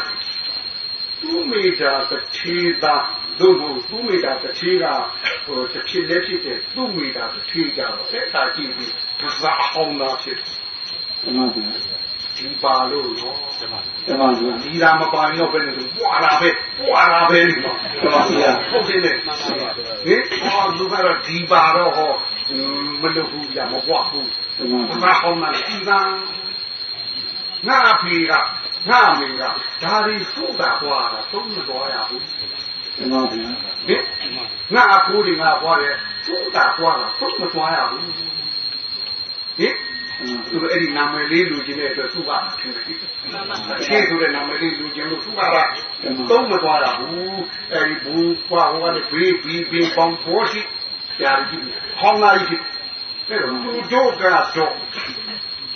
သူ့မိတာတစ်ချေတာတို့ဘုသူ့မိတာတစ်ချေကဟိုတစ်ချေလက်ဖြစ်တဲ့သူ့မိတာတစ်ချေကြတော့အဲ့ဒါကြည့်ပြီးဘုရားအောင်တာဖြစ်ဓမ္မဗျာ ဒီပါလို့နော်ဓမ္မဗျာဒီလာမပါရင်တော့ဘယ်နဲ့လဲပွာလာပဲပွာလာပဲဒီမှာဟုတ်တယ်လေဟင်ဟောလူကတော့ဒီပါတော့ဟောမလုပ်ဘူးပြမပွားဘူးဓမ္မဘာဗျာဟောမှဒီကငါအဖေကငါအမေကဒါဒီစုတာပွာတာသုံးမတော်ရဘူးဓမ္မဗျာဟင်ငါအဖိုးတွေငါပွာတယ်စုတာပွာတာသုံးမတော်ရဘူးဟင် သူအဲ့ဒီနာမည်လေးလူချင်းတဲ့အတွက်သူကထင်တယ်။ရှင်းဆိုတဲ့နာမည်လေးလူချင်းလို့သူကပါသုံးမသွားတာဘူး။အဲဒီဘူးကွာဟိုကလည်းဘေးဘီဘီပေါင်းပေါ်ရှိကြာကြီးဟောင်းလာကြီးအဲ့တော့သူတို့ကတော့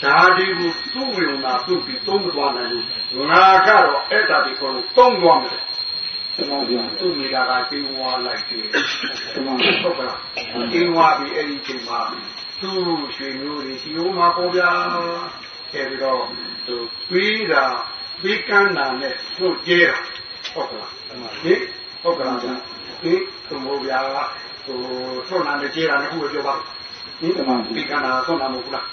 ဒါဒီကိုသူ့ဝင်လာသူ့ပြီးသုံးမသွားနိုင်ဘူး။ငါကတော့အဲ့ဒါဒီကိုသုံးသွားမယ်ဓမ္မဗျာ။သူ့မိသားကကျင်းဝါလိုက်တယ်ဓမ္မ။ဟုတ်ကလား။ကျင်းဝါပြီးအဲ့ဒီချိန်မှာ သူ့ရွှေမျိုးတွေစီဦးမှာပေါ်ပြအဲဒီတော့သူပြီးတာပြီးကန်းတာနဲ့သူ့ကျဲတာဟုတ်ကလားဟင်ဟုတ်ကလားဗျာဟင်သူ့မိုးပြာဟိုဆွမ်းနာနဲ့ကျဲတာနဲ့ခုပဲပြောပါဟင်ပြီးကန်းတာဆွမ်းနာမဟုတ်လား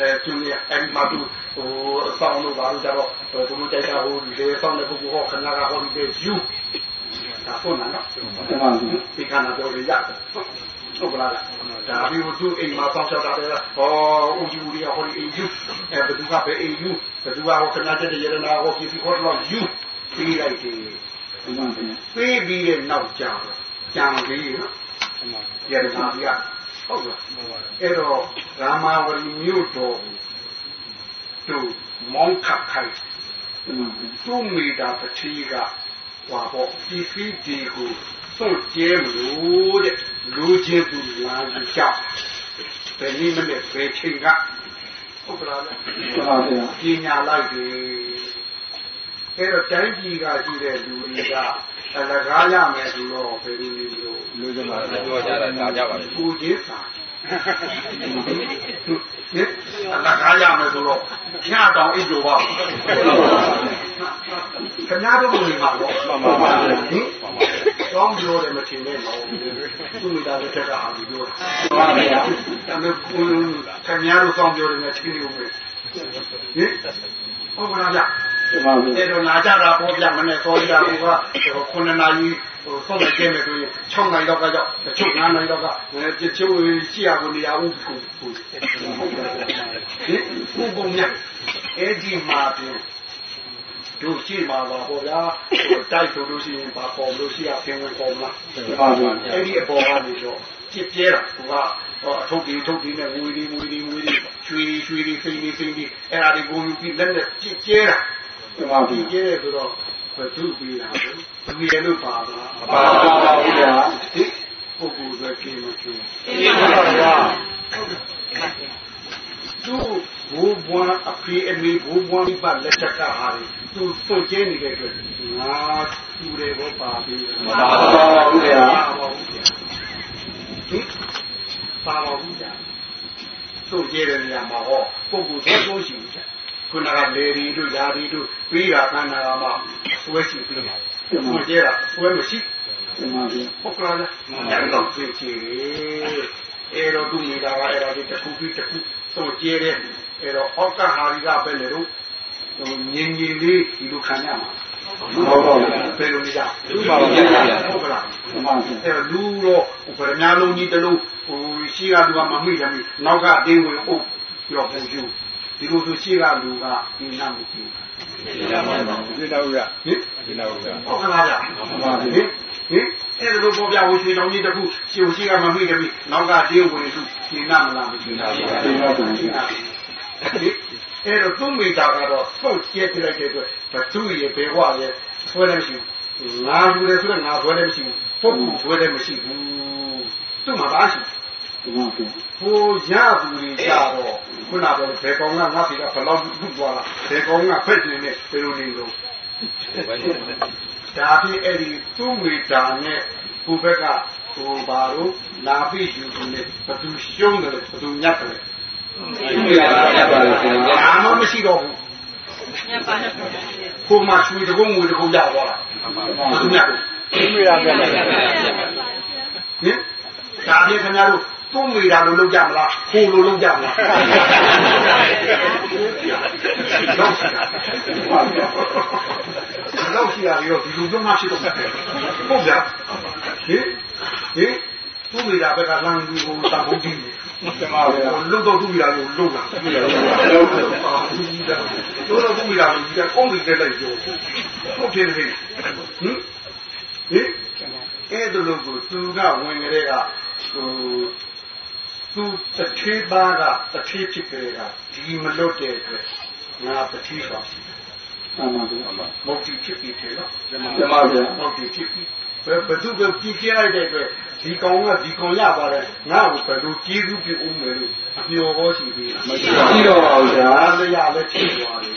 အဲသူနေအဲဒီမှာသူဟိုအဆောင်လို့ပါလို့ကြတော့သူတို့ကြိုက်တာဟိုလေဆောင်တဲ့ပုဂ္ဂိုလ်ဟောခဏကဟောဒီပဲယူဒါဆွမ်းနာနော်ဓမ္မဗျာဒီကနာပြောရရတယ်ဟုတ်ကလား ဒါပြီးသူအိမ်မှာစောင့်ရှောက်တာပဲဟောဦးကြီးဦးကြီးဟောဒီအိမ်ယူအဲဘသူကပဲအိမ်ယူဘသူကဟောခဏတဲ့ရရနာဟောပြည်စီခေါ်တော့ယူပြီးလိုက်တယ်ဓမ္မဗျာပြီးပြီးတဲ့နောက်ကြတော့ကြံပြီးနော်ရရနာပြဟုတ်လားအဲ့တော့ရာမဝရီမြို့တော်သူမောင်းခတ်ခိုင်ဓမ္မဗျာသူ့မိတာပတိကဟွာပေါ့ဒီဖီဒီကိုစွန့်ကျဲမလို့တဲ့ လူချင်းသူလာယူကြဘယ်နည်းမနဲ့ဘယ်ချိန်ကဟုတ်ကလားဗျဓမ္မဗျာပညာလိုက်တယ်အဲ့တော့တိုင်းပြည်ကရှိတဲ့လူတွေကအလကားရမယ်ဆိုတော့ဘယ်လိုလဲလို့လူစမာပြောကြတာဒါကြပါလေကိုကြီးစာဟင်အလကားရမယ်ဆိုတော့ညတောင်အိပ်ကြပါခင်ဗျားတို့ဘယ်မှာတော့မှန်ပါပါဟင် ကောင်းပြောတယ်မထင်နဲ့တော့သူ့မိသားစုတက်ကဟာဒီပြောဓမ္မဗျာဒါပေမဲ့ကိုခင်ဗျားတို့ကောင်းပြောတယ်နဲ့ထင်နေဦးမယ်ဟင်ဟုတ်ပါလားဗျဒီမှာဗျာအဲ့တော့လာကြတာပေါ်ပြမနဲ့စောရကူက9နာရီဟိုဆုံးလိုက်ကျင်းမယ်ဆိုရင်6နိုင်တော့ကကြောက်တချို့9နိုင်တော့ကတချို့ရှိရကိုနေရာဦးကိုကိုဟင်ကိုပုံမြအဲ့ဒီမှာပြင် တို့ရှိမှာပါဟောဗျာဟိုတိုက်ဆိုလို့ရှိရင်ဘာပေါ်လို့ရှိရပင်ဝင်ပေါ်မလားဒီမှာဗျာအဲ့ဒီအပေါ်ကနေတော့ကြစ်ပြဲတာဟိုကဟောအထုပ်ဒီထုပ်ဒီနဲ့ငွေဒီငွေဒီငွေဒီရွှေဒီရွှေဒီစိမ့်ဒီစိမ့်ဒီအဲ့ဒါတွေကိုယူပြီးလက်နဲ့ကြစ်ကျဲတာဒီမှာဒီဗျာကျဲတယ်ဆိုတော့ဘယ်သူပြီးတာလဲဒီရလို့ပါလားပါပါဗျာဒီပုဂ္ဂိုလ်ပဲကိမကိဒီမှာဗျာ သူဘူဘွားအဖေအမေဘူဘွားမိဘလက်ချက်ကဟာလေသူစွန့်ကျဲနေတဲ့အတွက်ငါသူတွေဘောပါပြီးပါပါဗျာပါပါဘူးဗျာဒီပါပါဘူးဗျာသူ့ကျဲတဲ့နေရာမှာဟောပုဂ္ဂိုလ်သက်ဆုံးရှိဘူးဗျာခုနကလေရီတို့ယာရီတို့ပြီးတာကန္နာကမှဆွဲရှိပြီးတယ်သူ့ကျဲတာဆွဲမရှိဒီမှာဗျာဟုတ်ကလားညာတော့သိချင်အဲ့တော့သူမိတာကအဲ့ဒါဒီတစ်ခုပြီးတစ်ခု စုံကျဲတယ်အဲ့တော့အောက်ကဟာရီကပဲလေတော့ဟိုငင်းငင်းလေးဒီလိုခံရမှာဟုတ်ပါဗျာဘယ်လိုလဲကြာသူ့ပါဗျာဟုတ်ကလားဒီမှာဗျာအဲ့တော့လူတော့ဟိုဗရမလုံးကြီးတလုံးဟိုရှိကလူကမမိတယ်မိနောက်ကအတင်းဝင်အုပ်ပြီးတော့ပူကျူဒီလိုဆိုရှိကလူကဒီနာမကြည့်ဒီနာမှာဒီနာဦးရဟင်ဒီနာဦးရဟုတ်ကလားဗျာဟင်ဟင် အဲ့ဒါလိုပေါ်ပြဝရွှေတောင်ကြီးတစ်ခုရှိရှိကမမိတယ်မိနောက်ကတင်းဝင်သူဒီနာမလားမကြည့်ဘူးဒီမှာဗျာအဲ့တော့သူ့မိသားကတော့စောင့်ကျဲပြလိုက်တဲ့အတွက်ဘသူရဲ့ဘေဝရဲ့ဆွဲတယ်မရှိဘူးငါလူတယ်ဆိုတော့ငါဆွဲတယ်မရှိဘူးပုဂ္ဂိုလ်ဆွဲတယ်မရှိဘူးသူ့မှာပါရှိဒီမှာဗျာဟိုရသူတွေကြတော့ခုနကပြောဘယ်ကောင်ကငါစီကဘယ်လောက်လူသွားလားဘယ်ကောင်ကဖက်နေနဲ့ဘယ်လိုနေလို့ ဒါဖြစ်အဲ့ဒီသူ့မိသားနဲ့ကိုဘက်ကဟိုဘာလို့လာပြီးယူနေဘသူရှုံးတယ်ဘသူညက်တယ်ဒီမှာဗျာပါဗျာအာမမရှိတော့ဘူးကိုမှချွေတကုန်းငွေတကုန်းရသွားတာဘသူညက်တယ်ဒီမှာဗျာဟင်ဒါဖြင့်ခင်ဗျားတို့သူ့မိတာလို့လုပ်ကြမလားကိုလိုလုပ်ကြမလား တော့ရှိတာတော့ရှိတာရောဒီလိုတော့မှဖြစ်တော့ဟုတ်ကြဟင်ဟင်သူ့မိတာဘက်ကလမ်းကြီးကိုတာဖို့ကြည့်ဒီမှာဗျာလုတ်တော့သူ့မိတာကိုလုတ်လာတို့တော့သူ့မိတာကိုဒီကကောင်းပြီးတက်လိုက်ကြောဟုတ်တယ်ဟင်ဟင်အဲ့ဒါလို့ကိုသူကဝင်ကြတဲ့ကဟိုသူတစ်ထေးပါးကတစ်ထေးဖြစ်ကြတဲ့ကဒီမလွတ်တဲ့အတွက်ငါတစ်ထေးပါ ရှိတယ်ဒီမှာဗျာမုတ်တိဖြစ်ပြီးတယ်နော်ဒီမှာဗျာမုတ်တိဖြစ်ပြီးဘယ်ဘသူကပြည်ပြလိုက်တဲ့အတွက်ဒီကောင်ကဒီကောင်ရပါတယ်ငါ့ကိုဘယ်လိုကျေးဇူးပြုအောင်မယ်လို့အမျှော်ဘောရှိသေးလားမရှိတော့ပါဘူးဗျာအားလည်းလည်းဖြစ်သွားတယ်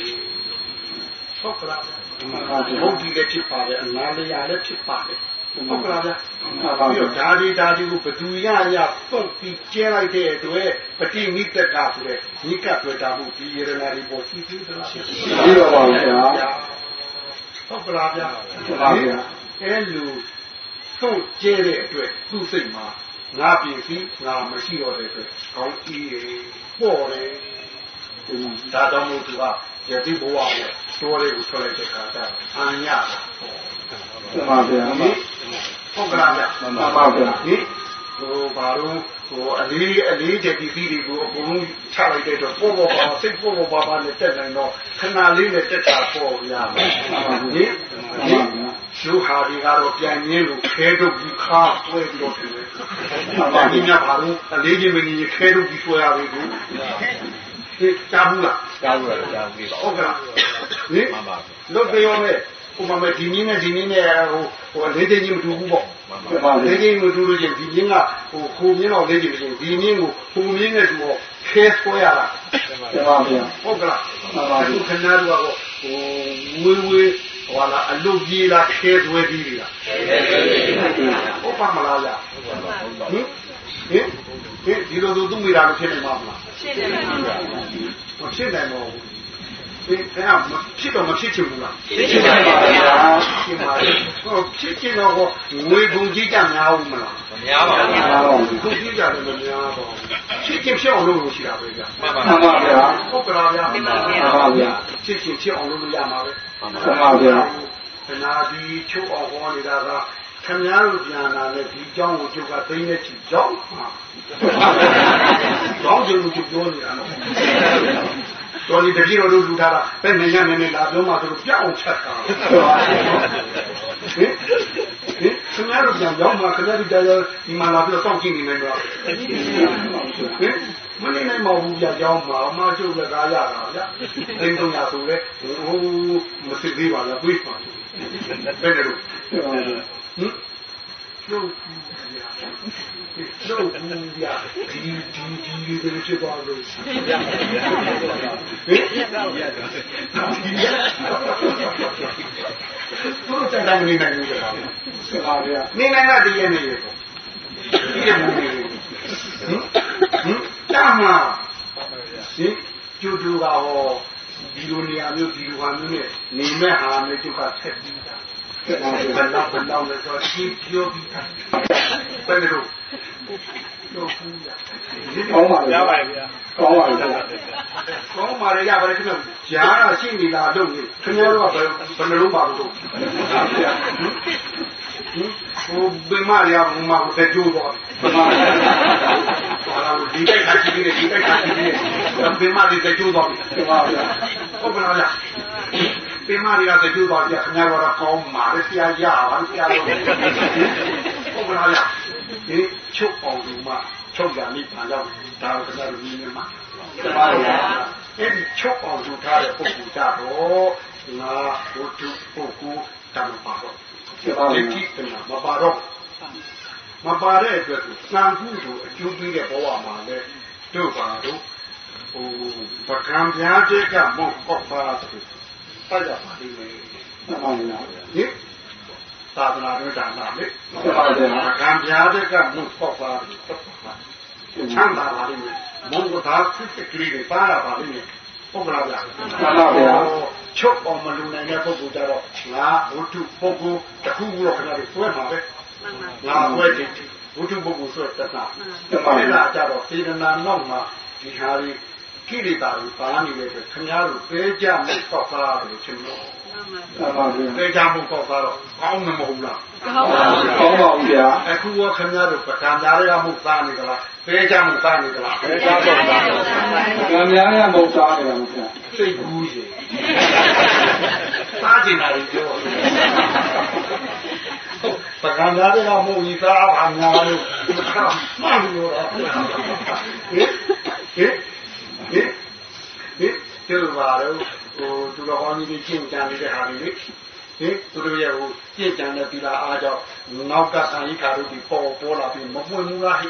ဟုတ်ကလားဒီမှာဗျာမုတ်တိလည်းဖြစ်ပါတယ်အနာလည်းလည်းဖြစ်ပါတယ် ဟုတ်ကလားဗျာမှန်ပါပြီးဗျာတော့ဓာဒီဓာဒီကိုဘသူရရသွတ်ပြီးကျဲလိုက်တဲ့အတွက်ပတိမိတ္တကဆိုတဲ့နိကတွေ့တာမှုဒီရဏတွေပေါ်ရှိသေးသလားရှိရှိတော့ပါဘူးဗျာဟုတ်ကလားဗျာဟုတ်ပါဗျာအဲလူသွတ်ကျဲတဲ့အတွက်သူ့စိတ်မှာငါပြင်စီငါမရှိတော့တဲ့အတွက်ကောင်းကြီးရေပေါ်တယ်ဒီမှာဒါတော့မို့သူကယတိဘဝနဲ့တိုးလေးကိုထွက်လိုက်တဲ့ခါကျအန်ရ တာဒီမှာဗျာဟင်ဟုတ်ကလားဗျာမှန်ပါဗျာဟင်ဟိုဘာလို့ဟိုအလေးအလေးချက်ဒီစီတွေကိုအကုန်လုံးချလိုက်တဲ့တော့ပေါ်ပေါ်ပါစိတ်ပေါ်ပေါ်ပါပါနဲ့တက်နိုင်တော့ခဏလေးနဲ့တက်တာပေါ်ရမယ်ဟင်ဟင်ရှုဟာဒီကတော့ပြန်ရင်းလို့ခဲတော့ဒီခါဆွဲပြီးတော့တယ်။ဘာဒီများဘာလို့အလေးချင်းမင်းကြီးခဲတော့ဒီဆွဲရပြီကိုဟင်ကြားဘူးလားကြားဘူးလားကြားဘူးပါဟုတ်ကလားဟင်မှန်ပါလွတ်ပြောမဲ့ ဟိုမှာမဲ့ဒီနည်းနဲ့ဒီနည်းနဲ့ဟိုဟိုလေးချင်းကြီးမတူဘူးပေါ့မှန်ပါဒီမှာဗျာလေးချင်းမတူလို့ချင်းဒီနည်းကဟိုခိုမြင်းတော့လေးချင်းမရှိဘူးဒီနည်းကိုဟိုမြင်းနဲ့တူတော့ခဲဆွဲရတာဒီမှာဗျာဟုတ်ကလားမှန်ပါပြီအခုခဏတော့ဟိုဝေးဝေးဟိုလာအလုတ်ကြီးလားခဲဆွဲပြီးလားဟုတ်ပါမလားဗျဟင်ဟင်ဟင်ဒီလိုဆိုသူ့မိသားစုဖြစ်နေမှာမလားရှင်းတယ်ပါမဖြစ်နိုင်ပါဘူးဟ ဒီခင်ဗျာမဖြစ်တော့မဖြစ်ချင်ဘူးလား ဖြစ်ချင်ပါဗျာ ဖြစ်ပါလေဟောဖြစ်ချင်တော့ဟောငွေကုန်ကြီးကြများဦးမလား မများပါဘူး အားလုံး ကုန်ကြီးကြတယ်မများပါဘူးဖြစ်ချင်ဖြစ်အောင်လုပ်လို့ရှိတာပဲဗျာ မှန်ပါ မှန်ပါဗျာ ဟုတ်ကလားဗျာ မှန်ပါဗျာ ဖြစ်ချင်ဖြစ်အောင်လုပ်လို့ရမှာပဲ မှန်ပါဗျာ ခနာဒီချုပ်အောင်ဟောနေတာကခင်ဗျားတို့ပြန်လာတဲ့ဒီเจ้าကိုကျုပ်ကသိနေချီကြောင်းမှာကြောင်းကျုပ်ကိုပြောနေတာနော် တော်ဒီတပည့်တော်တို့လူထားတာပဲနေရနေနေလာပြောမှဆိုလို့ပြောင်းချက်တာဟင်ဟင်ခင်ဗျားတို့ပြန်ကြောင်းမှာခင်ဗျားတို့ကြာကြာဒီမှာလာပြီးတော့စောင့်ကြည့်နေနေတော့ဟင်မနေနိုင်မဘူးကြာကြောင်းမှာအမကျုပ်လည်းကားရတာဗျသိန်း300ဆိုလဲဟိုမစစ်သေးပါလားတွေးပါဘယ်လိုဟင် လို့လို့ဘူးရဒီဒီဒီဒီလိုဖြစ်သွားလို့ဟင်တို့တိုင်တိုင်နေနိုင်လို့ဆိုတာမှန်ပါဗျာနေနိုင်တာတည်းရဲ့နေရေပေါ့ဒီရဲ့ဘူးနေဟင်ဟင်တာမဟင်ကျူတူကဟောဒီလိုနေရာမျိုးဒီလိုဟာမျိုးနဲ့နေမဲ့ဟာမျိုးကျုပ်ကဆက်ပြီးတာ ဘယ်တော့ဘယ်တော့လဲဆိုရှင်းပြောပြီးတာဘယ်လိုလို့ဘူးရကောင်းပါရဗျာပါတယ်ဗျာကောင်းပါဗျာကောင်းပါလေရပါတယ်ခင်ဗျဂျားတာရှိနေတာတော့နေခင်ဗျားတို့ကဘယ်ဘယ်နှလုံးပါလို့ဟင်ဟိုဘယ်မှာရမမကိုတက်ကြိုးတော့မှန်ပါဗျာဟာလာဒီတိုက်ခါရှိနေဒီတိုက်ခါရှိနေဘယ်မှာဒီတက်ကြိုးတော့မှန်ပါဗျာဟုတ်ကဲ့လား ဘယ်မှာရတက်ကြိုးတော့ခင်ဗျားတို့ကကောင်းပါလေဆရာရပါဆရာတို့ဟုတ်ကဲ့လားဒီချုပ်အောင်ဒီမှာချုပ်ရမိပါတော့ဒါကလည်းဒီနေ့မှာမှန်ပါဗျာအဲ့ဒီချုပ်အောင်လုပ်ထားတဲ့ပုဂ္ဂိုလ်ကြတော့ငါဘုသူပုဂ္ဂိုလ်တမပါတော့မှန်ပါဒီဗျာကိတနာမပါတော့မပါတဲ့အတွက်စံခုတို့အကျိုးပေးတဲ့ဘဝမှာလည်းတို့ပါတော့ဟိုပကံပြားတဲ့ကမောက်ကောက်ပါဆို ပတ်ရပါလိမ့်မယ်မှန်ပါဗျာဟင်သာသနာ့ဒါနလေမှန်ပါဗျာပကံပြားတဲ့ကမောက်ကောက်ပါချမ်းသာပါလိမ့်မယ်မုန်းကသာစစ်စစ်ကလေးတွေပါလာပါလိမ့်မယ်ဟုတ်ကလားဗျာမှန်ပါဗျာချုပ်အောင်မလူနိုင်တဲ့ပုဂ္ဂိုလ်ကြတော့ငါဝတ္ထုပုဂ္ဂိုလ်တစ်ခုခုတော့ခဏလေးဆွဲမှာပဲငါဆွဲတယ်ဝတ္ထုပုဂ္ဂိုလ်ဆွဲတတ်တာမှန်ပါအဲ့ဗျာဒါကြတော့စေတနာနောက်မှာဒီဟာ ကြီးကိရိတာကြီးပါနေတဲ့အတွက်ခင်ဗျားတို့ပဲကြမှုပေါက်သားတယ်ချင်းတော့မှန်ပါဗျာပဲကြမှုပေါက်သားတော့ကောင်းမှာမဟုတ်လားကောင်းပါဗျာအခုကခင်ဗျားတို့ပကံသားတွေကမှုသားနေကြလားပဲကြမှုသားနေကြလားပဲကြမှုသားနေကံများရမဟုတ်သားနေတာဗျာစိတ်ကူးရေစားကျင်တာကြီးပြောပကံသားတွေကမှုကြီးသားပါများလို့မှန်လို့ဟင်ဟင်ဟင်ဟင်ဟင် ကျလို့ပါတော့ဟိုသူတော်ကောင်းကြီးချင်းကြံနေတဲ့ဟာတွေလေဟင်သူတို့ရဲ့ဟိုကြင့်ကြံတဲ့သီလာအားကြောင့်နောက်ကသံဃာတို့ဒီပေါ်ပေါ်လာပြီးမပွင့်ဘူးလားဟိ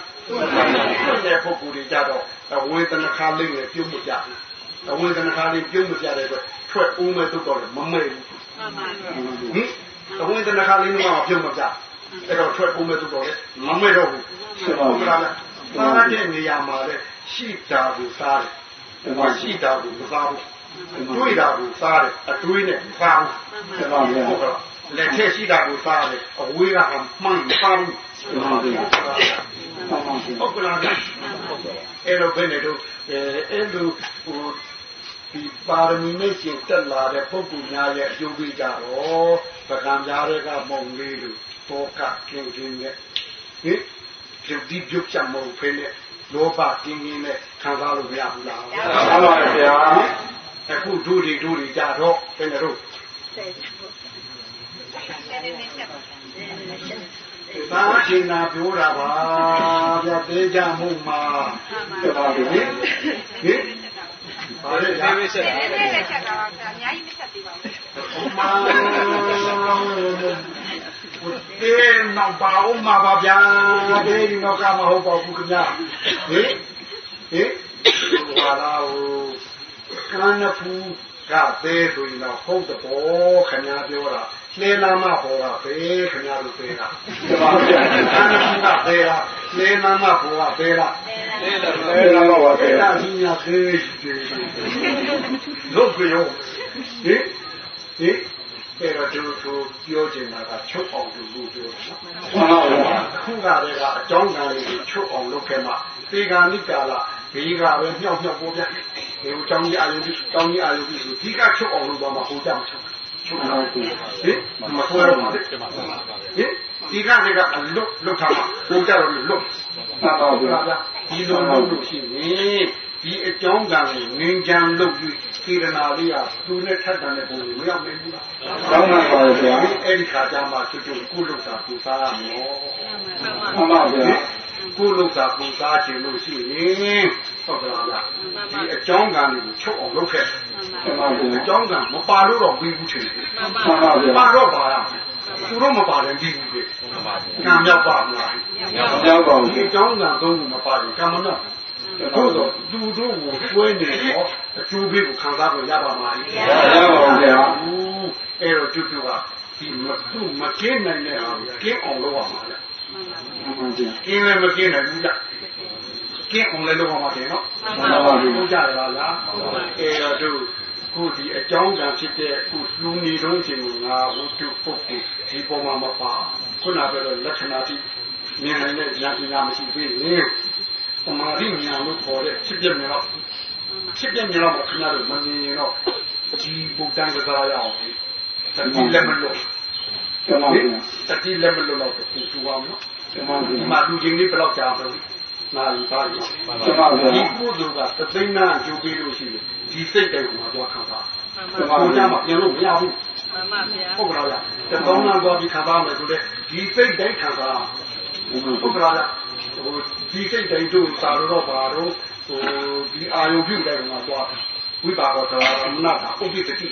တဲ့ပုဂ္ဂိုလ်တွေကြတော့ဝေဒနာခါလေးနဲ့ပြုံးမကြဘူးအဝေဒနာခါလေးပြုံးမကြတဲ့အတွက်ထွက်ဦးမဲ့တုတ်တော့မမဲ့ဘူးဟင်အဝေဒနာခါလေးကမှပြုံးမကြအဲ့တော့ထွက်ဦးမဲ့တုတ်တော့မမဲ့တော့ဘူးဟုတ်ကလားစားတဲ့နေရာမှာလေရှိတာကိုစားတယ် မရှိတာကိုမစားဘူးတွေးတာကိုစားတယ်အတွေးနဲ့မစားဘူးမှန်ပါဗျာဟုတ်ကဲ့လက်ထက်ရှိတာကိုစားတယ်အဝေးကမှန်စားဘူးမှန်ပါဗျာမှန်ပါဗျာဟုတ်ကဲ့လားအဲ့တော့ဘယ်နဲ့တော့အဲအဲ့လိုဟိုဒီပါရမီနဲ့ရှင်တက်လာတဲ့ပုဂ္ဂိုလ်များရဲ့အကျိုးပေးကြတော့ပကံကြားတွေကမုံလေးတို့တောကကင်းကင်းနဲ့ဟင်ပြုတ်ဒီပြုတ်ချမုံဖဲနဲ့ လောဘကင်းကင်းနဲ့ခံစားလို့မရဘူးလားမှန်ပါဗျာအခုဒုတွေဒုတွေကြတော့ဘယ်နဲ့တော့သာရှင်နာပြောတာပါဗျာတေးကြမှုမှာမှန်ပါဗျာဟင်ဟင်ပါလေဒီဝိဆက်တာနည်းနည်းလေးချက်တာပါဗျာအများကြီးမချက်သေးပါဘူးအမ တေးနောက်ပါဦးမှာပါဗျာတေးဒီနောက်ကမဟုတ်ပါဘူးခင်ဗျာဟင်ဟင်ဟာလာဟိုကန်းနဖူးကသေးဆိုရင်တော့ဟုတ်တော့ခင်ဗျာပြောတာလေနာမဟောတာပဲခင်ဗျားတို့ပဲလားတပါဗျာအာနန္ဒပဲလားလေနာမဟောတာပဲလားလေလာတော့ပါဗျာအဲ့ဒါကြီးညာသေးတယ်လို့ပြောဟင်ဟ ကျေတော့သူသူပြောချင်တာကချုပ်အောင်သူလို့ပြောတာနော်မှန်ပါဘူးခုကလည်းကအကြောင်းသားလေးကိုချုပ်အောင်လုပ်ခဲ့မှသေဂာနိကာလဘေးကပဲမြောက်မြောက်ပေါ်ပြဒီအကြောင်းကြီးအရုပ်ကြီးအကြောင်းကြီးအရုပ်ကြီးဆိုဒီကချုပ်အောင်လုပ်ပါမှဟိုကြောင့်ချုပ်ချုပ်အောင်ကိုဟင်မဆိုးရဘူးဟင်ဒီကလည်းကအလွတ်လွတ်ထားမှာဟိုကြောင့်လွတ်မှန်ပါဘူးဒီလိုလုပ်လို့ရှိရင်ဒီအကြောင်းကလည်းငင်းကြံလုပ်ပြီး စေရနာလေးကသူနဲ့ထပ်တယ်ပုံကိုမရောက်နိုင်ဘူးလားကောင်းပါပါဗျာဒီအဲ့ဒီခါကျမှသူတို့ကုလုပ်တာပူစားရမယ်မှန်ပါဗျာကိုလုတာပူစားခြင်းလို့ရှိရင်ဟုတ်ကဲ့လားဒီအကြောင်းကံကိုချုပ်အောင်လုပ်ခဲ့မှန်ပါဗျာအကြောင်းကံမပါလို့တော့ပြီးဘူးထင်တယ်မှန်ပါဗျာပါတော့ပါရမယ်သူတော့မပါတယ်ပြီးဘူးလေကံမြောက်ပါမလားရောက်ပါဒီဘူးအကြောင်းကံသုံးခုမပါရင်ကံမတော့ တို့တော့သူတို့ကိုကျွဲနေတော့အကျိုးပေးကိုခံစားလို့ရပါမှာရပါဘူးဗျာဘူးအဲ့တော့တူတူကဒီမသူ့မကင်းနိုင်တဲ့ဟာကိုကင်းအောင်လုပ်ရမှာလေမှန်ပါဗျာကင်းလည်းမကင်းနိုင်ဘူးကြကင်းအောင်လည်းလုပ်ရမှာတယ်နော်မှန်ပါဗျာဟုတ်ကြရလားလားအဲတော့တို့ခုဒီအကြောင်းကံဖြစ်တဲ့ခုလူနေတော့ခြင်းကိုငါဝတ္ထုပုဂ္ဂိုလ်ဒီပုံမှာမပါခုနပြောတဲ့လက္ခဏာတိမြင်နိုင်တဲ့ဉာဏ်ပညာမရှိသေးရင် သမာဓိဉာဏ်လို့ခေါ်တဲ့ဖြစ်ပြမြင်တော့ဖြစ်ပြမြင်တော့ခဏတော့မမြင်ရင်တော့ဒီဘုဒ္ဓံကစားရအောင်တတိလည်းမလို့မှန်ပါဗျာတတိလည်းမလို့တော့ပူပူအောင်နော်မှန်ပါဒီဗျာမှာလူချင်းလေးဘယ်တော့ကြာမလို့နာရီပါပြီမှန်ပါဗျာဒီကုသိုလ်ကသသိန်းနာကျိုးပေးလို့ရှိတယ်ဒီစိတ်တိုင်းကိုတော့ခံစားမှန်ပါကိုကြဗျာမှာပြန်လို့မရဘူးမှန်ပါဗျာဟုတ်ကဲ့လားတသောင်းနာသွားပြီးခံစားမယ်ဆိုတော့ဒီစိတ်တိုင်းခံစားဟုတ်ကဲ့လားဟို ဒီစိတ်တိုင်းတို့သာတော့ပါတော့ဟိုဒီအာယုပြုတိုင်းမှာသွားဝိပါကောသရမနာတာဥပ္ပတ္တိ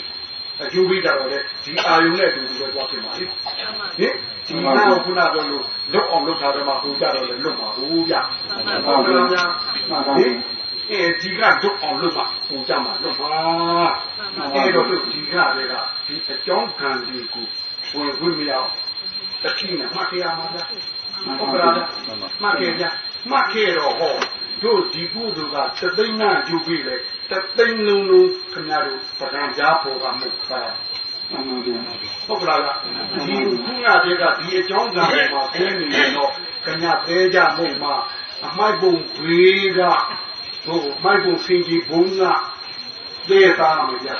အကျိုးပေးကြတော့လေဒီအာယုနဲ့တူတူပဲသွားဖြစ်ပါလေဟင်ဒီနာကိုခုနပြောလို့လွတ်အောင်လုပ်ထားတယ်မှာဟိုကြတော့လေလွတ်မှာဘူးဗျမှန်ဟုပါတ်ကဲ့ဗျာလားမှန်ပါဟဗျာင်အဲဒီကဒုတ်အောင်လုပ်မှာဟိုကြမှာလုပ်မှာအဲတော့ဒီကတွေကဒီအကြောင်းခံဒီကိုဝင်ဝင်မရအောင်တတိနဲ့မှတ်ရမှာဗျဟုတ်ကဲ့လားမှတ်ခဲ့ကြ မှတ်ခဲ့တော့ဟောတို့ဒီကုသိုလ်ကသသိန်းနာကျူပြီးလေသသိန်းလုံးလုံးခင်ဗျားတို့ပကံကြားပေါ်ကမှုခါမှန်ပါဗျာဟုတ်ကဲ့လားဒီခုနတွေကဒီအကြောင်းကံမှာဆင်းနေရင်တော့ခင်ဗျားသေးကြမှုမှာအမိုက်ပုံဘေးကဟိုမိုက်ပုံဆင်ကြီးဘုံကသေသားမှာကြာ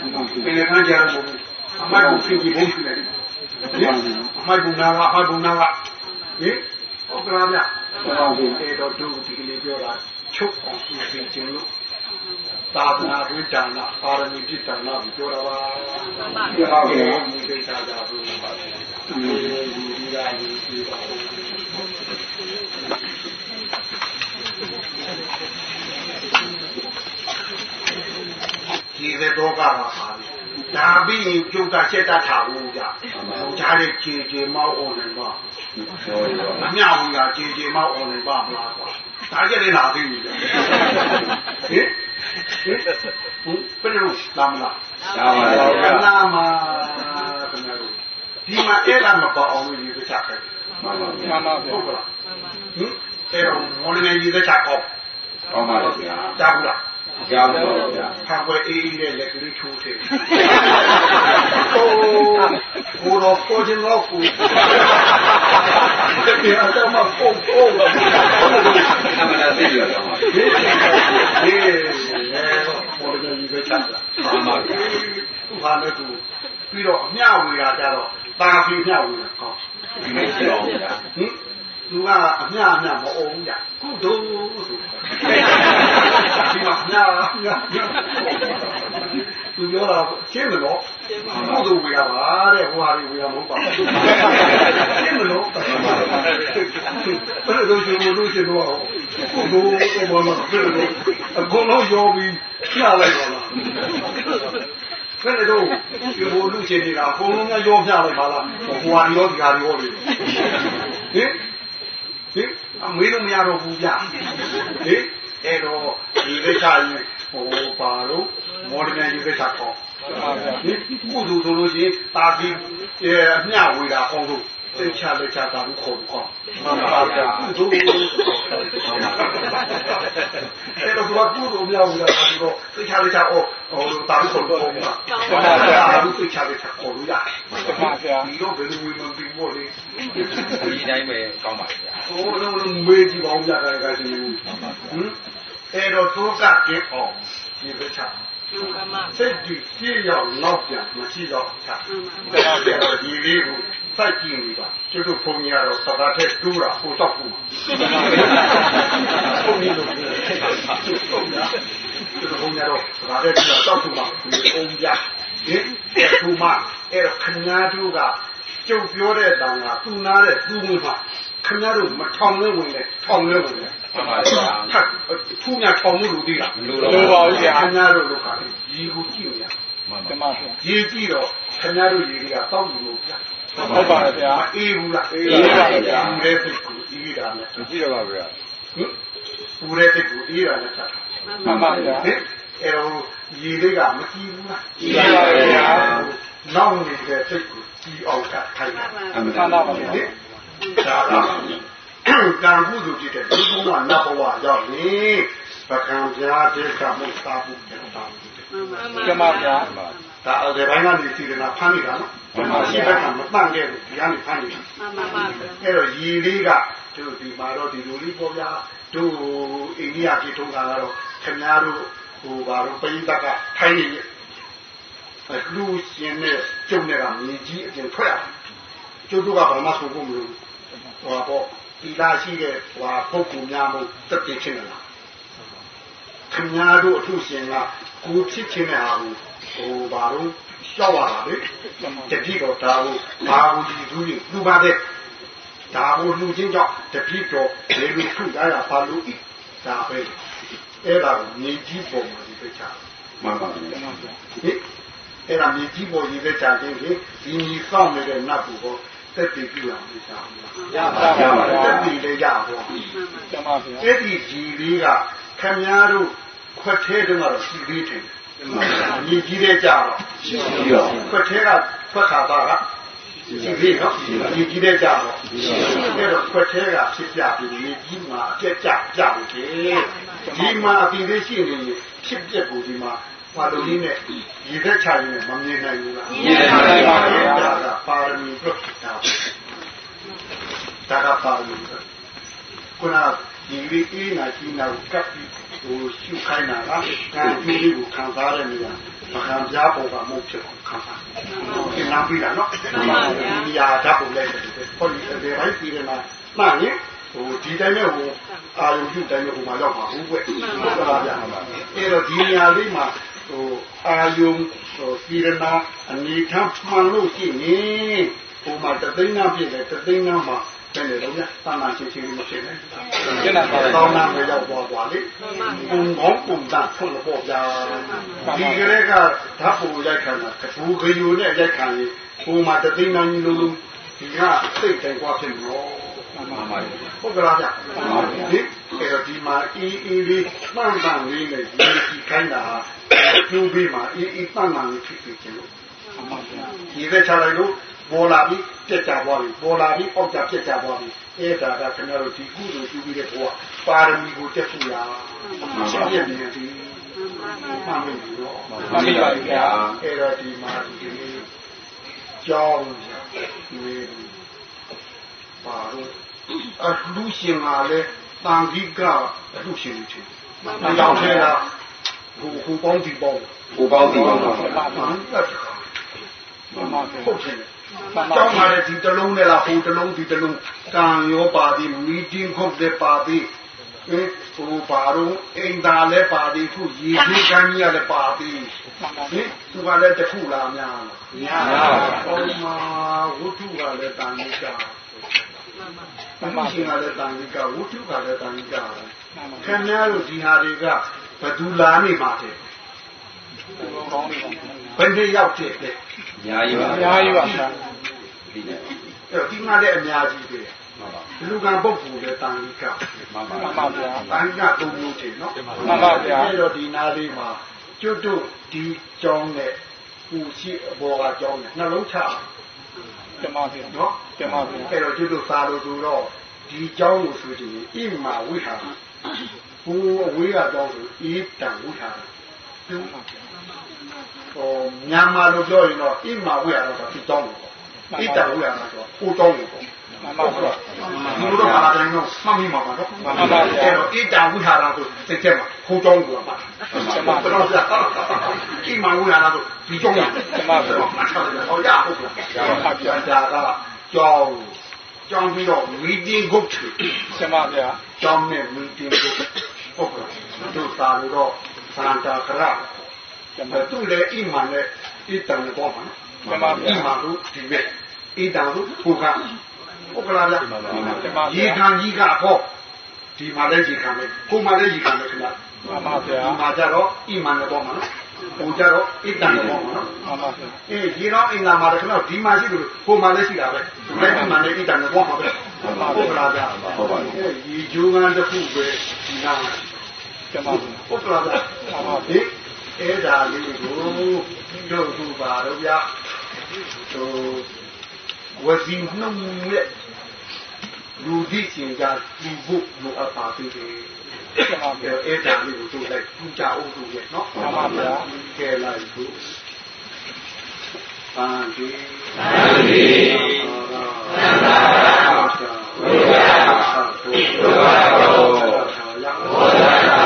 မှန်ပါပင်လည်းခံကြရမို့အမိုက်ပုံဆင်ကြီးဘုံရှိတယ်ဟင်အမိုက်ပုံနာကအမိုက်ပုံနာကဟင် ဟုတ်ကဲ့လားဗျမှန်ပါဗျာအဲ့တော့ဒုဒီကလေးပြောတာချုပ်အောင်ပြင်ခြင်းလို့သာသနာ့ဝိဒါနပါရမီပြစ်ဒါနကိုပြောတာပါမှန်ပါမှန်ပါဗျာဒီကိစ္စကြဘူးပါဒီဒီရာဒီဒီပါဒီကတော့ကပါပါဒါပြီးရင်ကျုပ်ကစက်တထားဘူးကြဟိုကြားတဲ့ခြေခြေမောက်အောင်နေပါ အမြဘူးကခြေခြေမောက်အောင်နေပါမလားကွာဒါကြတဲ့လာပြီးပြီဟင်ဟင်ဘယ်လိုလာမလားရပါပါဗျာနာမခင်ဗျားတို့ဒီမှာအဲ့ဒါမပေါ့အောင်လို့ဒီသက်ချက်ခဲ့မှန်ပါဗျာမှန်ပါဗျာဟုတ်ကလားဟင်အဲ့တော့မော်လငယ်ဒီသက်ချက်ကောမှန်ပါဗျာကြားဘူးလား ရပါတော့ဗျာဖန်ခွဲအေးအေးနဲ့လက်ကလေးထိုးထည့်ဟိုဟိုတော့ပေါ်ခြင်းတော့ကိုတကယ်အတမပုံပုံပါအမှန်တရားသိရတော့မှာဒီလေပေါ်ကြည့်ပဲချမ်းသာမှာသူဟာလည်းသူပြီးတော့အမျှဝေတာကြတော့ตาဖြူမျှဝေတာကောင်းဒီလိုရှိအောင်ဗျာဟင်သူကအမျှအမျှမအောင်ဘူးညကုတုဆိုတာ ဒီမှာအမျှအမျှသူပြောတာရှင်းမလို့ကုသိုလ်ဝေရပါတဲ့ဟိုဟာတွေဝေရမဟုတ်ပါဘူးရှင်းမလို့ဘယ်လိုရှိလို့ရှိတော့ကုသိုလ်ဘောမှာဘယ်လိုအကုန်လုံးရောပြီးညှလိုက်ပါလားဘယ်လိုဒီဘိုလ်လူချင်းတွေကအကုန်လုံးကရောပြလိုက်ပါလားဟိုဟာရောဒီဟာရောလေဟင်ဟင်အမေးလို့မရတော့ဘူးဗျဟင် အဲ့တော့ဒီကိစ္စကြီးဟိုပါလို့မော်ဒန်ယူကိစ္စပေါ့ဟင်ကုသိုလ်ဆိုလို့ရှိရင်တာပြီးဟအဲအမျှဝေတာအောင်လို့သိချလက်ချတာဘူးခေါ်ခေါ်မှန်ပါဗျာကုသိုလ်အဲ့တော့ဘာကုသိုလ်များဝေတာဒီတော့သိချလက်ချအော်ဟိုတာဘူးခေါ်ခေါ်မှာတာဘူးသိချလက်ချခေါ်လို့ရတယ်မှန်ပါဗျာဒီတော့ဘယ်လိုဝေမပြီးမို့လေဒီတိုင်းပဲကောင်းပါဗျာဟိုလုံးလုံးမေးကြည့်ပါဦးကြတယ်ကတည်းကဟင် အဲ့တော့သောကကင်းအောင်ဒီလက်ချစိတ်ဒီရှင်းရောက်နောက်ပြန်မရှိတော့ချာအဲ့တော့ဒီလေးကိုစိုက်ကြည့်နေပါကျွတ်တို့ဘုံကြီးကတော့စကားထက်တူးတာဟိုတော့ဘူးဘုံကြီးတို့ဟုတ်လားကျွတ်တို့ဘုံကြီးတော့စကားထက်တူးတာတော့ဘူးမှာဒီအောင်ပြဒီတူမအဲ့တော့ခဏတို့ကကျုပ်ပြောတဲ့တန်ကသူနာတဲ့သူ့မှာခင်ဗျားတို့မထောင်လဲဝင်လဲထောင်လဲဝင်လဲ မှန်ပါဗျာထပ်ထူးများထောင်မှုလူသေးလားမလို့တော့ပါဘူးဗျာခင်ဗျားတို့တို့ကရေကိုကြည့်နေရမှန်တပါမဗျာရေကြည့်တော့ခင်ဗျားတို့ရေတွေကတောက်လို့ပြဟုတ်ပါရဲ့ဗျာအေးဘူးလားအေးပါဗျာဘူးတဲ့စိတ်ကိုအေးတာနဲ့ဟင်ကြည့်တော့ပါဗျာဘူးတဲ့စိတ်ကိုအေးတာနဲ့ချက်တာမှန်ပါဗျာဟင်အဲတော့ရေလေးကမကြည့်ဘူးလားကြည့်ပါဗျာနောက်နေတဲ့စိတ်ကိုကြည့်အောင်ထိုင်တာအမှန်မှန်ပါပါဟဗျာင်ဒါက ကံကုသိုလ်ဖြစ်တဲ့ဒီဘုရားနတ်ဘဝရောက်ရင်ပကံပြားတဲ့ကမုတ်တာဘူးတဲ့တာဘူးတမဗျာဒါအဒီပိုင်းကနေစီရနာဖမ်းနေတာနော်ရှိဘက်ကမပန့်ခဲ့ဘူးဒီကနေဖမ်းနေတာအဲ့တော့ရီလေးကတို့ဒီမှာတော့ဒီလိုလေးပေါ်ပြတို့အိန္ဒိယပြည်ထုံးတာကတော့ခင်ဗျားတို့ဟိုဘာလို့ပိဋကထိုင်းနေအလူရှင်နဲ့ကျုံနေတာမြေကြီးအပြင်ထွက်ရကျုပ်တို့ကဘာမှဆိုဖို့မလိုဟိုပေါ့ ဒီလာရှိတဲ့ဟိုပုဂ္ဂိုလ်များမို့တက်ပြစ်ချင်းလားခင်ဗျားတို့အထုရှင်ကကိုဖြစ်ချင်းတဲ့ဟာကိုဟိုဘာလို့ရှောက်ရတာလေတတိတော့ဒါကိုဘာကိုဒီသူကြီးလူပါတဲ့ဒါကိုလူချင်းကြောင့်တတိတော့လေလူထုရရဘာလို့ဤဒါပဲအဲ့ဒါကိုမြေကြီးပေါ်မှာဒီပြချာမှန်ပါဗျာတမဗျာဟင်အဲ့ဒါမြေကြီးပေါ်ရေးတဲ့ချာချင်းဖြင့်ဒီမြေဆောင်နေတဲ့နတ်ဘူကို တက်တည်ပြအောင်ပြချာရပါဗျာတက်တည်လေရပါတမဗျာအဲ့ဒီကြီးလေးကခမည်းတော်ခွက်သေးတုန်းကတော့ရှိသေးတယ်မြေကြီးတဲ့ကြတော့ရှိရောခွက်သေးကခွက်ခါသားကရှိသေးနော်မြေကြီးတဲ့ကြတော့အဲ့တော့ခွက်သေးကဖြစ်ပြပြီးမြေကြီးမှာအကျက်ကြကြပြီဒီမှာအပြီးသေးရှိနေရင်ဖြစ်ပြက်ကိုဒီမှာ ပါလို့လေးနဲ့ရေသက်ချရင်မမြင်နိုင်ဘူးလားမြင်နိုင်ပါဗျာဒါကပါရမီပြုတ်တာဒါကပါရမီပြုတ်ခုနဒီလေးအေးနာကြီးနာကိုကပ်ပြီးဟိုရှုခိုင်းတာကကံကြီးလေးကိုခံစားရနေရမခံပြားပေါ်ကမဟုတ်ဖြစ်ခံစားဒီနာပြီးတာနော်ဒီရာဓာတ်ပုံလိုက်တယ်ဟောဒီဒီဘိုင်းပြီးတယ်မှာမှန်ရင်ဟိုဒီတိုင်းနဲ့ဟိုအာယုပြုတိုင်းနဲ့ဟိုမှာရောက်ပါဘူးကွဟုတ်ပါဗျာအဲ့တော့ဒီနေရာလေးမှာ ဟိုအာယုဟိုပြည်ရနာအနေထမ်းမှန်လို့ရှိရင်ဟိုမှာတသိန်းနာပြည့်တယ်တသိန်းနာမှာတယ်လေတော့ညတာမန်ချင်းချင်းမဖြစ်နဲ့ကျန်တာပါတောင်းနာမရောက်သွားသွားလေပုံကောင်းပုံသားဆုံးတော့ဗျာဒီကလေးကဓာတ်ပုံရိုက်ခံတာဘူခယူနဲ့ရိုက်ခံရင်ဟိုမှာတသိန်းနာကြီးလုံးလုံးဒီကစိတ်တိုင်ကွာဖြစ်လို့ မှန်ပါဗျာဟုတ်ကလားဗျဒီအဲ့တော့ဒီမှာအီအီလေးမှန်မှန်လေးနဲ့ဒီဒီခိုင်းတာကျိုးပြီးမှာအီအီမှန်မှန်လေးဖြစ်ဖြစ်ချင်းလို့ဒီသက်ချလိုက်လို့ပေါ်လာပြီးပြက်ကြသွားပြီပေါ်လာပြီးအောက်ကြပြက်ကြသွားပြီအဲ့ဒါကခင်ဗျားတို့ဒီကုသိုလ်ပြုပြီးတဲ့ဘုရားပါရမီကိုတက်ဖို့ရရှင်းပြနေတယ်မှန်ပြီတော့မှန်ပြီပါဗျာအဲ့တော့ဒီမှာဒီလေးကြောင်းနေပါတော့ အလူရှင်ကလည်းတန်ခိကအလူရှင်တွေချင်းမကြောက်သေးလားဟိုဟိုပေါင်းဒီပေါင်းကိုပေါင်းတည်ပါပါမှန်တယ်မှန်ပါဗျာဟုတ်တယ်မှန်ပါကြောင်းဗျာလာတဲ့ဒီတလုံးနဲ့လားဟိုတလုံးဒီတလုံးကံရောပါသည်မီတင်းဟုတ်တဲ့ပါသည်အဲဟိုပါတော့အင်တာလည်းပါသည်ခုရေကြီးကမ်းကြီးလည်းပါသည်မှန်ပါဟင်သူကလည်းတစ်ခုလားများလားများပါဗျာဟောမှာဝုထုကလည်းတန်ကြီးက မှန်ပါရှင်ကလည်းတန်ကြီးကဝုထုကလည်းတန်ကြီးကခင်ဗျားတို့ဒီဟာတွေကဘသူလာနေမှာတဲ့ကောင်းပြီပါဘယ်နှစ်ယောက်တဲ့လဲအများကြီးပါအများကြီးပါဗျာဒီနေ့အဲ့ဒီမှာလည်းအများကြီးပဲမှန်ပါလူကံပုဂ္ဂိုလ်လည်းတန်ကြီးကမှန်ပါမှန်ပါဗျာတန်ကြီးကသုံးမျိုးတည်နော်မှန်ပါဗျာအဲ့တော့ဒီနာလေးမှာကျွတ်တို့ဒီကြောင်းနဲ့ပူရှိအပေါ်ကကြောင်းနဲ့နှလုံးချ ကျမဗျာ နော် ကျမဗျာ အဲ့တော့ကျွတ်တို့စာလို့ဆိုတော့ဒီเจ้าကိုဆိုရင်အိမာဝိဟာရဘုံအဝေးကတော့ဆိုအေးတံဝိဟာရဟိုမြန်မာလိုပြောရင်တော့အိမာဝိဟာရတော့ဒီတောင်းလို့ပေါ့အေးတံဝိဟာရဆိုဟိုတောင်းလို့ပေါ့ မှန်ပါဗျာဒီလိုတော့ပါလာတယ်နော်မှတ်မိမှာပါနော်အဲ့တော့အေးတံဝိဟာရဆိုစိတ်ထဲမှာဟိုတောင်းလို့ပါကျမတော့ကြာအိမာဝိဟာရဆိုဒီတောင်းလို့ကျမတော့မှတ်ထားတယ်ဟောရဟုတ်လားရပါဗျာဒါကကြောင်းကြောင်းပြီးတော့ reading book ကျမဗျာကျောင်းနဲ့မီတင်ကိုပုတ်ကတို့သာလို့တော့သန္တာကရကျမသူ့လည်းအိမန်နဲ့ဣတံနဲ့ပေါ့မှာကျမဗျာအိမန်တို့ဒီပဲဣတံတို့ဘုက ဟုတ်ကလားဗျကျမဗျာရေခံကြီးကဟောဒီမှာလည်းရေခံမယ်ကိုမှလည်းရေခံမယ်ခင်ဗျာမှန်ပါဗျာဒီမှာကြတော့အိမန်နဲ့ပေါ့မှာနော်ဟိုကြတော့ဣတံနဲ့ပေါ့မှာနော်မှန်ပါဗျာအေးဒီတော့အင်္ဂါမှာလည်းခင်ဗျာဒီမှာရှိတယ်ကိုမှလည်းရှိတာပဲဒီလည်းအိမန်နဲ့ဣတံနဲ့ပေါ့မှာပဲဟုတ်ကလားဗျဟုတ်ပါဘူးဒီဂျိုးကန်တစ်ခုပဲဒီနာကျမဗျာဟုတ်ကလားဗျမှန်ပါဟင်အဲ့ဒါလေးကိုတို့သူပါတော့ဗျဟိုဝစီနှုံရဲ့ လူဒီချင်းကြဒီဘုလိုအပ်ပါသေးတယ်ကျမဗျာအဲ့ဒါလေးကိုတို့လိုက်ပူကြအောင်လို့ရဲ့နော်ကဲလိုက်ဘူးပန်ဒီပန်ဒီသံဃာဘုရားဘုရားဘုရားဘုရား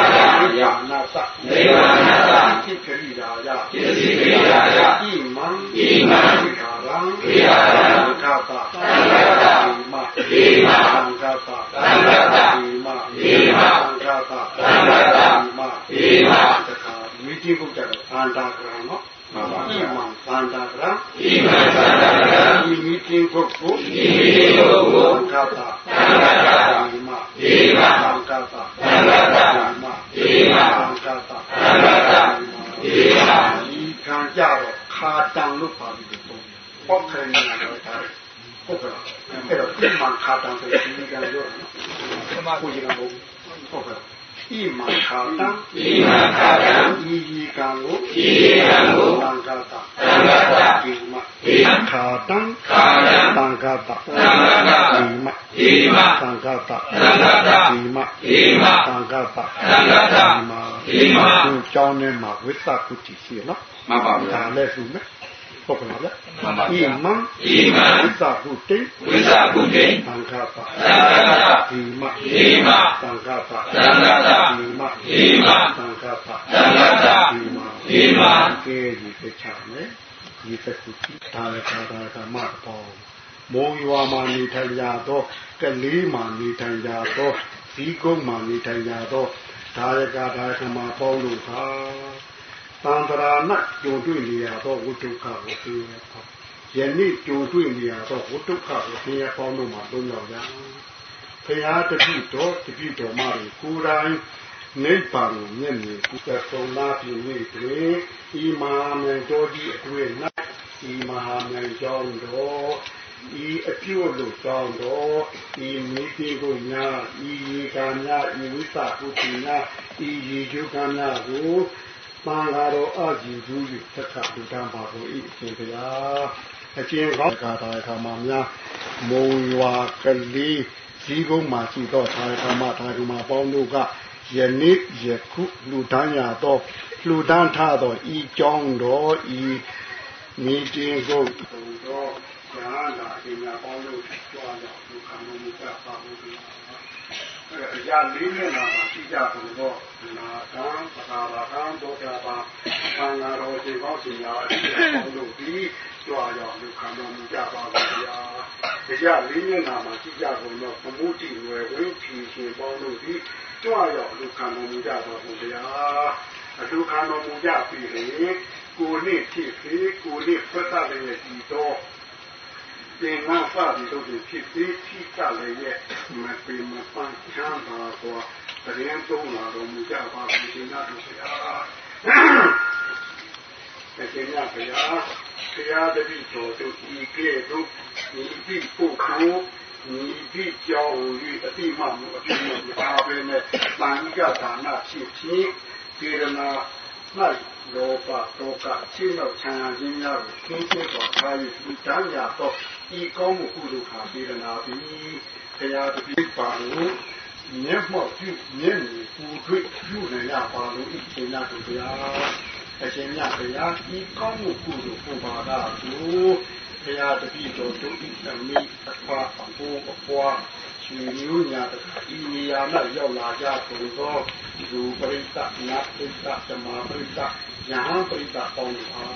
ယနာသနေဝနာသကိခရိရာယကိစိခရိရာယဣမံဣမံဝိဟာရံဝိဟာရံသံဃာသံဃာသဣ မဣမသံဃာသံဃာသဣမဣမသံဃာသသံဃာသဣမဣမတခါမိတိဘုဒ္ဓအန္တာကရံနော်မှန်ပါဣမံသန္တာကရံဣမံသန္တာကရံဣမိတိဘုဒ္ဓဣမိတိဘုဒ္ဓသံဃာသသံဃာသဣမဣမသံဃာသသံဃာသဣမဣမသံဃာသဣမဣမဒီခံကြတော့ခါတန်လို့ပါပြီးတော့ပေါ့ခရင်နာတော့တာ ဟုတ်ကဲ့အဲ့တော့ဒီမှာခါတန်ဆိုဒီကံပြောနော်ကျမကိုကြီးကဘုဟုတ်ကဲ့ဣမခါတံဣမခါတံဤဤကံကိုဤဤကံကိုသံဃာတသံဃာတဣမဣခါတံခါတံသံဃာတသံဃာတဣမဣမသံဃာတသံဃာတဣမဣမသံဃာတသံဃာတဣမဣမသူကြောင်းထဲမှာဝိသကုတိရှိရနော်မှန်ပါဗျာဒါလည်းသူမ ယ်ဟုတ်ကဲ့လားမှန်ပါဗျာဣမံဣမဝိသကုတိဝိသကုတေသံဃာတသံဃာတဣမဣဣမသံဃာတသံဃာတဣမဣမသံဃာတသံဃာတဣမဣမကဲဒီတချမယ်ဒီတခုဒါရကာဒါကမတော်မောရွာမှာနေထိုင်ကြတော့ကလေးမှာနေထိုင်ကြတော့ဇီးကုန်းမှာနေထိုင်ကြတော့ဒါရကာဒါကမပေါင်းလို့ဟာ သံတရာနဲ့ကြုံတွေ့နေရတော့ဝိတုခကိုသိရပါယနေ့ကြုံတွေ့နေရတော့ဝိတုခကိုသိရပေါင်းလို့မှာလုံးရောက်ကြဖရာတပိတော်တပိတော်မတွေကိုယ်တိုင်နိဗ္ဗာန်ကိုမျက်မြင်ကုသဆုံးလာပြီနေ့တွင်ဤမဟာမင်းတော်ကြီးအတွေ့၌ဤမဟာမင်းကြောင့်တော်ဤအပြုလို့ကြောင့်တော်ဤမိတိကိုညာဤရေကညာဤဝိသကုတိညာဤရေကျုကညာကို ပန်လာတော်အကြည်သူ၍သက်ခလူတန်းပါကိုဤအရှင်ဘုရားအကျဉ်ကောင်းကာတာခါမှာများမုံရွာကလေးဇီးကုန်းမှာရှိတော့သာခါမှာသာဒီမှာပေါင်းတို့ကယနေ့ယခုလူတန်းရတော့လူတန်းထတော့ဤကြောင်းတော်ဤမိတင်ကိုတော့ညာလာအင်ညာပေါင်းတို့ကြွားတော့လူခံမှုကပါဘူး အဲ့အရာလေးနဲ့လာပါရှိကြဘူးတော့နာကံပသာဘာကံဒုက္ခပါသံဃာတော်ရှင်ကောင်းရှင်များအဖြစ်ပေါင်းတို့ဒီကြွားရောက်လူခံမှုကြပါဘူးဗျာတရားလေးနဲ့လာမှာရှိကြဘူးတော့သမုဒိဝေဝိဖြီရှင်ပေါင်းတို့ဒီကြွားရောက်လူခံမှုကြပါဘူးဗျာအလူခံမှုကြပြီလေကိုနှစ်ဖြစ်ပြီကိုနှစ်ဖတ်တာလည်းဒီတော့ သင်္ဃဖတ်ပြီးတော့ဖြစ်ပြီးဖြစ်တာလည်းရဲ့မပင်မပန်းချမ်းသာတော့တရင်သုံးလာတော်မူကြပါဘူးရှင်နာတို့ဗျာတကယ်များဗျာဆရာတပည့်တော်တို့ဤကဲ့သို့ဤပိပုခုဤပိကြောင်းဤအတိမမှုအတိမမှုပါပဲနဲ့တန်ကြဒါနဖြစ်ဖြစ်ဒီရနာ၌ လောဘဒေါကချင်းတော့ချမ်းသာခြင်းများကိုကျင်းကျစွာထား၍ဒီတန်းရာတော့ဤကောင်းမှုကုသိုလ်ခါပြေရနာသည်ဘုရားတပည့်ပါလို့မျက်မှောက်ပြုမျက်မြင်ပူတွေ့ပြုနိုင်ရပါလို့ဤရှင်နာတို့ဗျာအရှင်မြတ်ဗျာဤကောင်းမှုကုသိုလ်ပူပါတာကိုဘုရားတပည့်တော်တို့ဤသမီးအဖွာအဖိုးအဖွာ ရှင်မျိုးညာတခါဤနေရာ၌ရောက်လာကြကုန်သောလူပရိသတ်နတ်ပရိသတ်ဓမ္မပရိသတ်ယဟန်ပရိသတ်ပေါင်းတို့အား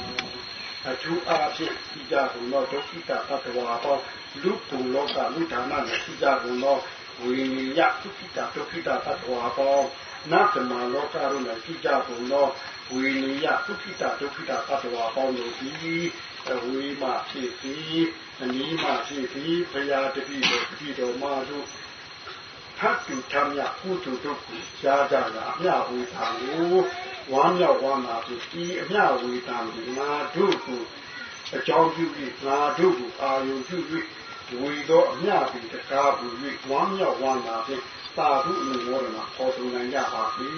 အထူးအားဖြင့်ဤကြကုန်သောဒုက္ခိတသတ္တဝါပေါင်းလူပုလောကလူဌာန၌ဤကြကုန်သောဝိနည်းယဒုက္ခိတဒုက္ခိတသတ္တဝါပေါင်းနတ်ဓမ္မလောကတို့၌ဤကြကုန်သောဝိနည်းယဒုက္ခိတဒုက္ခိတသတ္တဝါပေါင်းတို့သည်အဝိမဖြစ်သည် အနီးမှဖြစ်သည်ဘုရားတပည့်တော်တပည့်တော်မတို့ထပ်တူထမ်းမြကုသိုလ်တို့ကိုကြားကြတာအမြဝေသာကိုဝမ်းမြောက်ဝမ်းသာပြီးဒီအမြဝေသာကိုငါတို့ကိုအကြောင်းပြုပြီးငါတို့ကိုအာယုပြုပြီးဝေသောအမြပြီးတကားပူ၍ဝမ်းမြောက်ဝမ်းသာဖြင့်သာဓုအနုမောဒနာခေါ်ဆိုနိုင်ကြပါစေ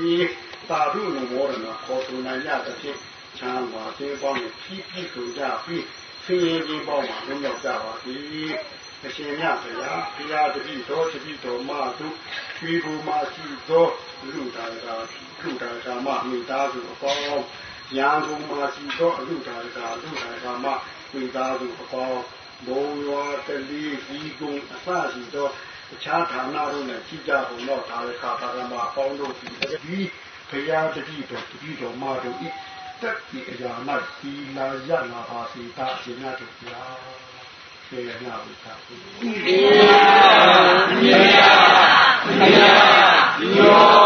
သာဓုအနုမောဒနာခေါ်ဆိုနိုင်ကြသဖြင့်ချမ်းသာခြင်းပေါင်းနဲ့ဖြည်းဖြည်းဆိုကြပြီး ဆင်းရဲခြင်းပေါင်းမှာလွတ်မြောက်ကြပါစေအရှင်မြတ်ဗျာဘုရားတပည့်တော်တပည့်တော်မတို့ရွှေဘူမှာရှိသောလူသားကလူသားကမှမိသားစုအပေါင်းရန်ကုန်မှာရှိသောလူသားကလူသားကမှမိသားစုအပေါင်းဘုံရွာတလီဒီကုံအစရှိသောအခြားဌာနတို့နဲ့ကြည်ကြကုန်သောဒါရခပါရမအပေါင်းတို့ဒီဘုရားတပည့်တော်တပည့်တော်မတို့ဤ တက်ဒီအရာ၌ဒီလာရလာပါစေတာအရှင်မြတ်တို့ဗျာဆေရနာဝိသဘုရားဘုရားဘုရားဘုရား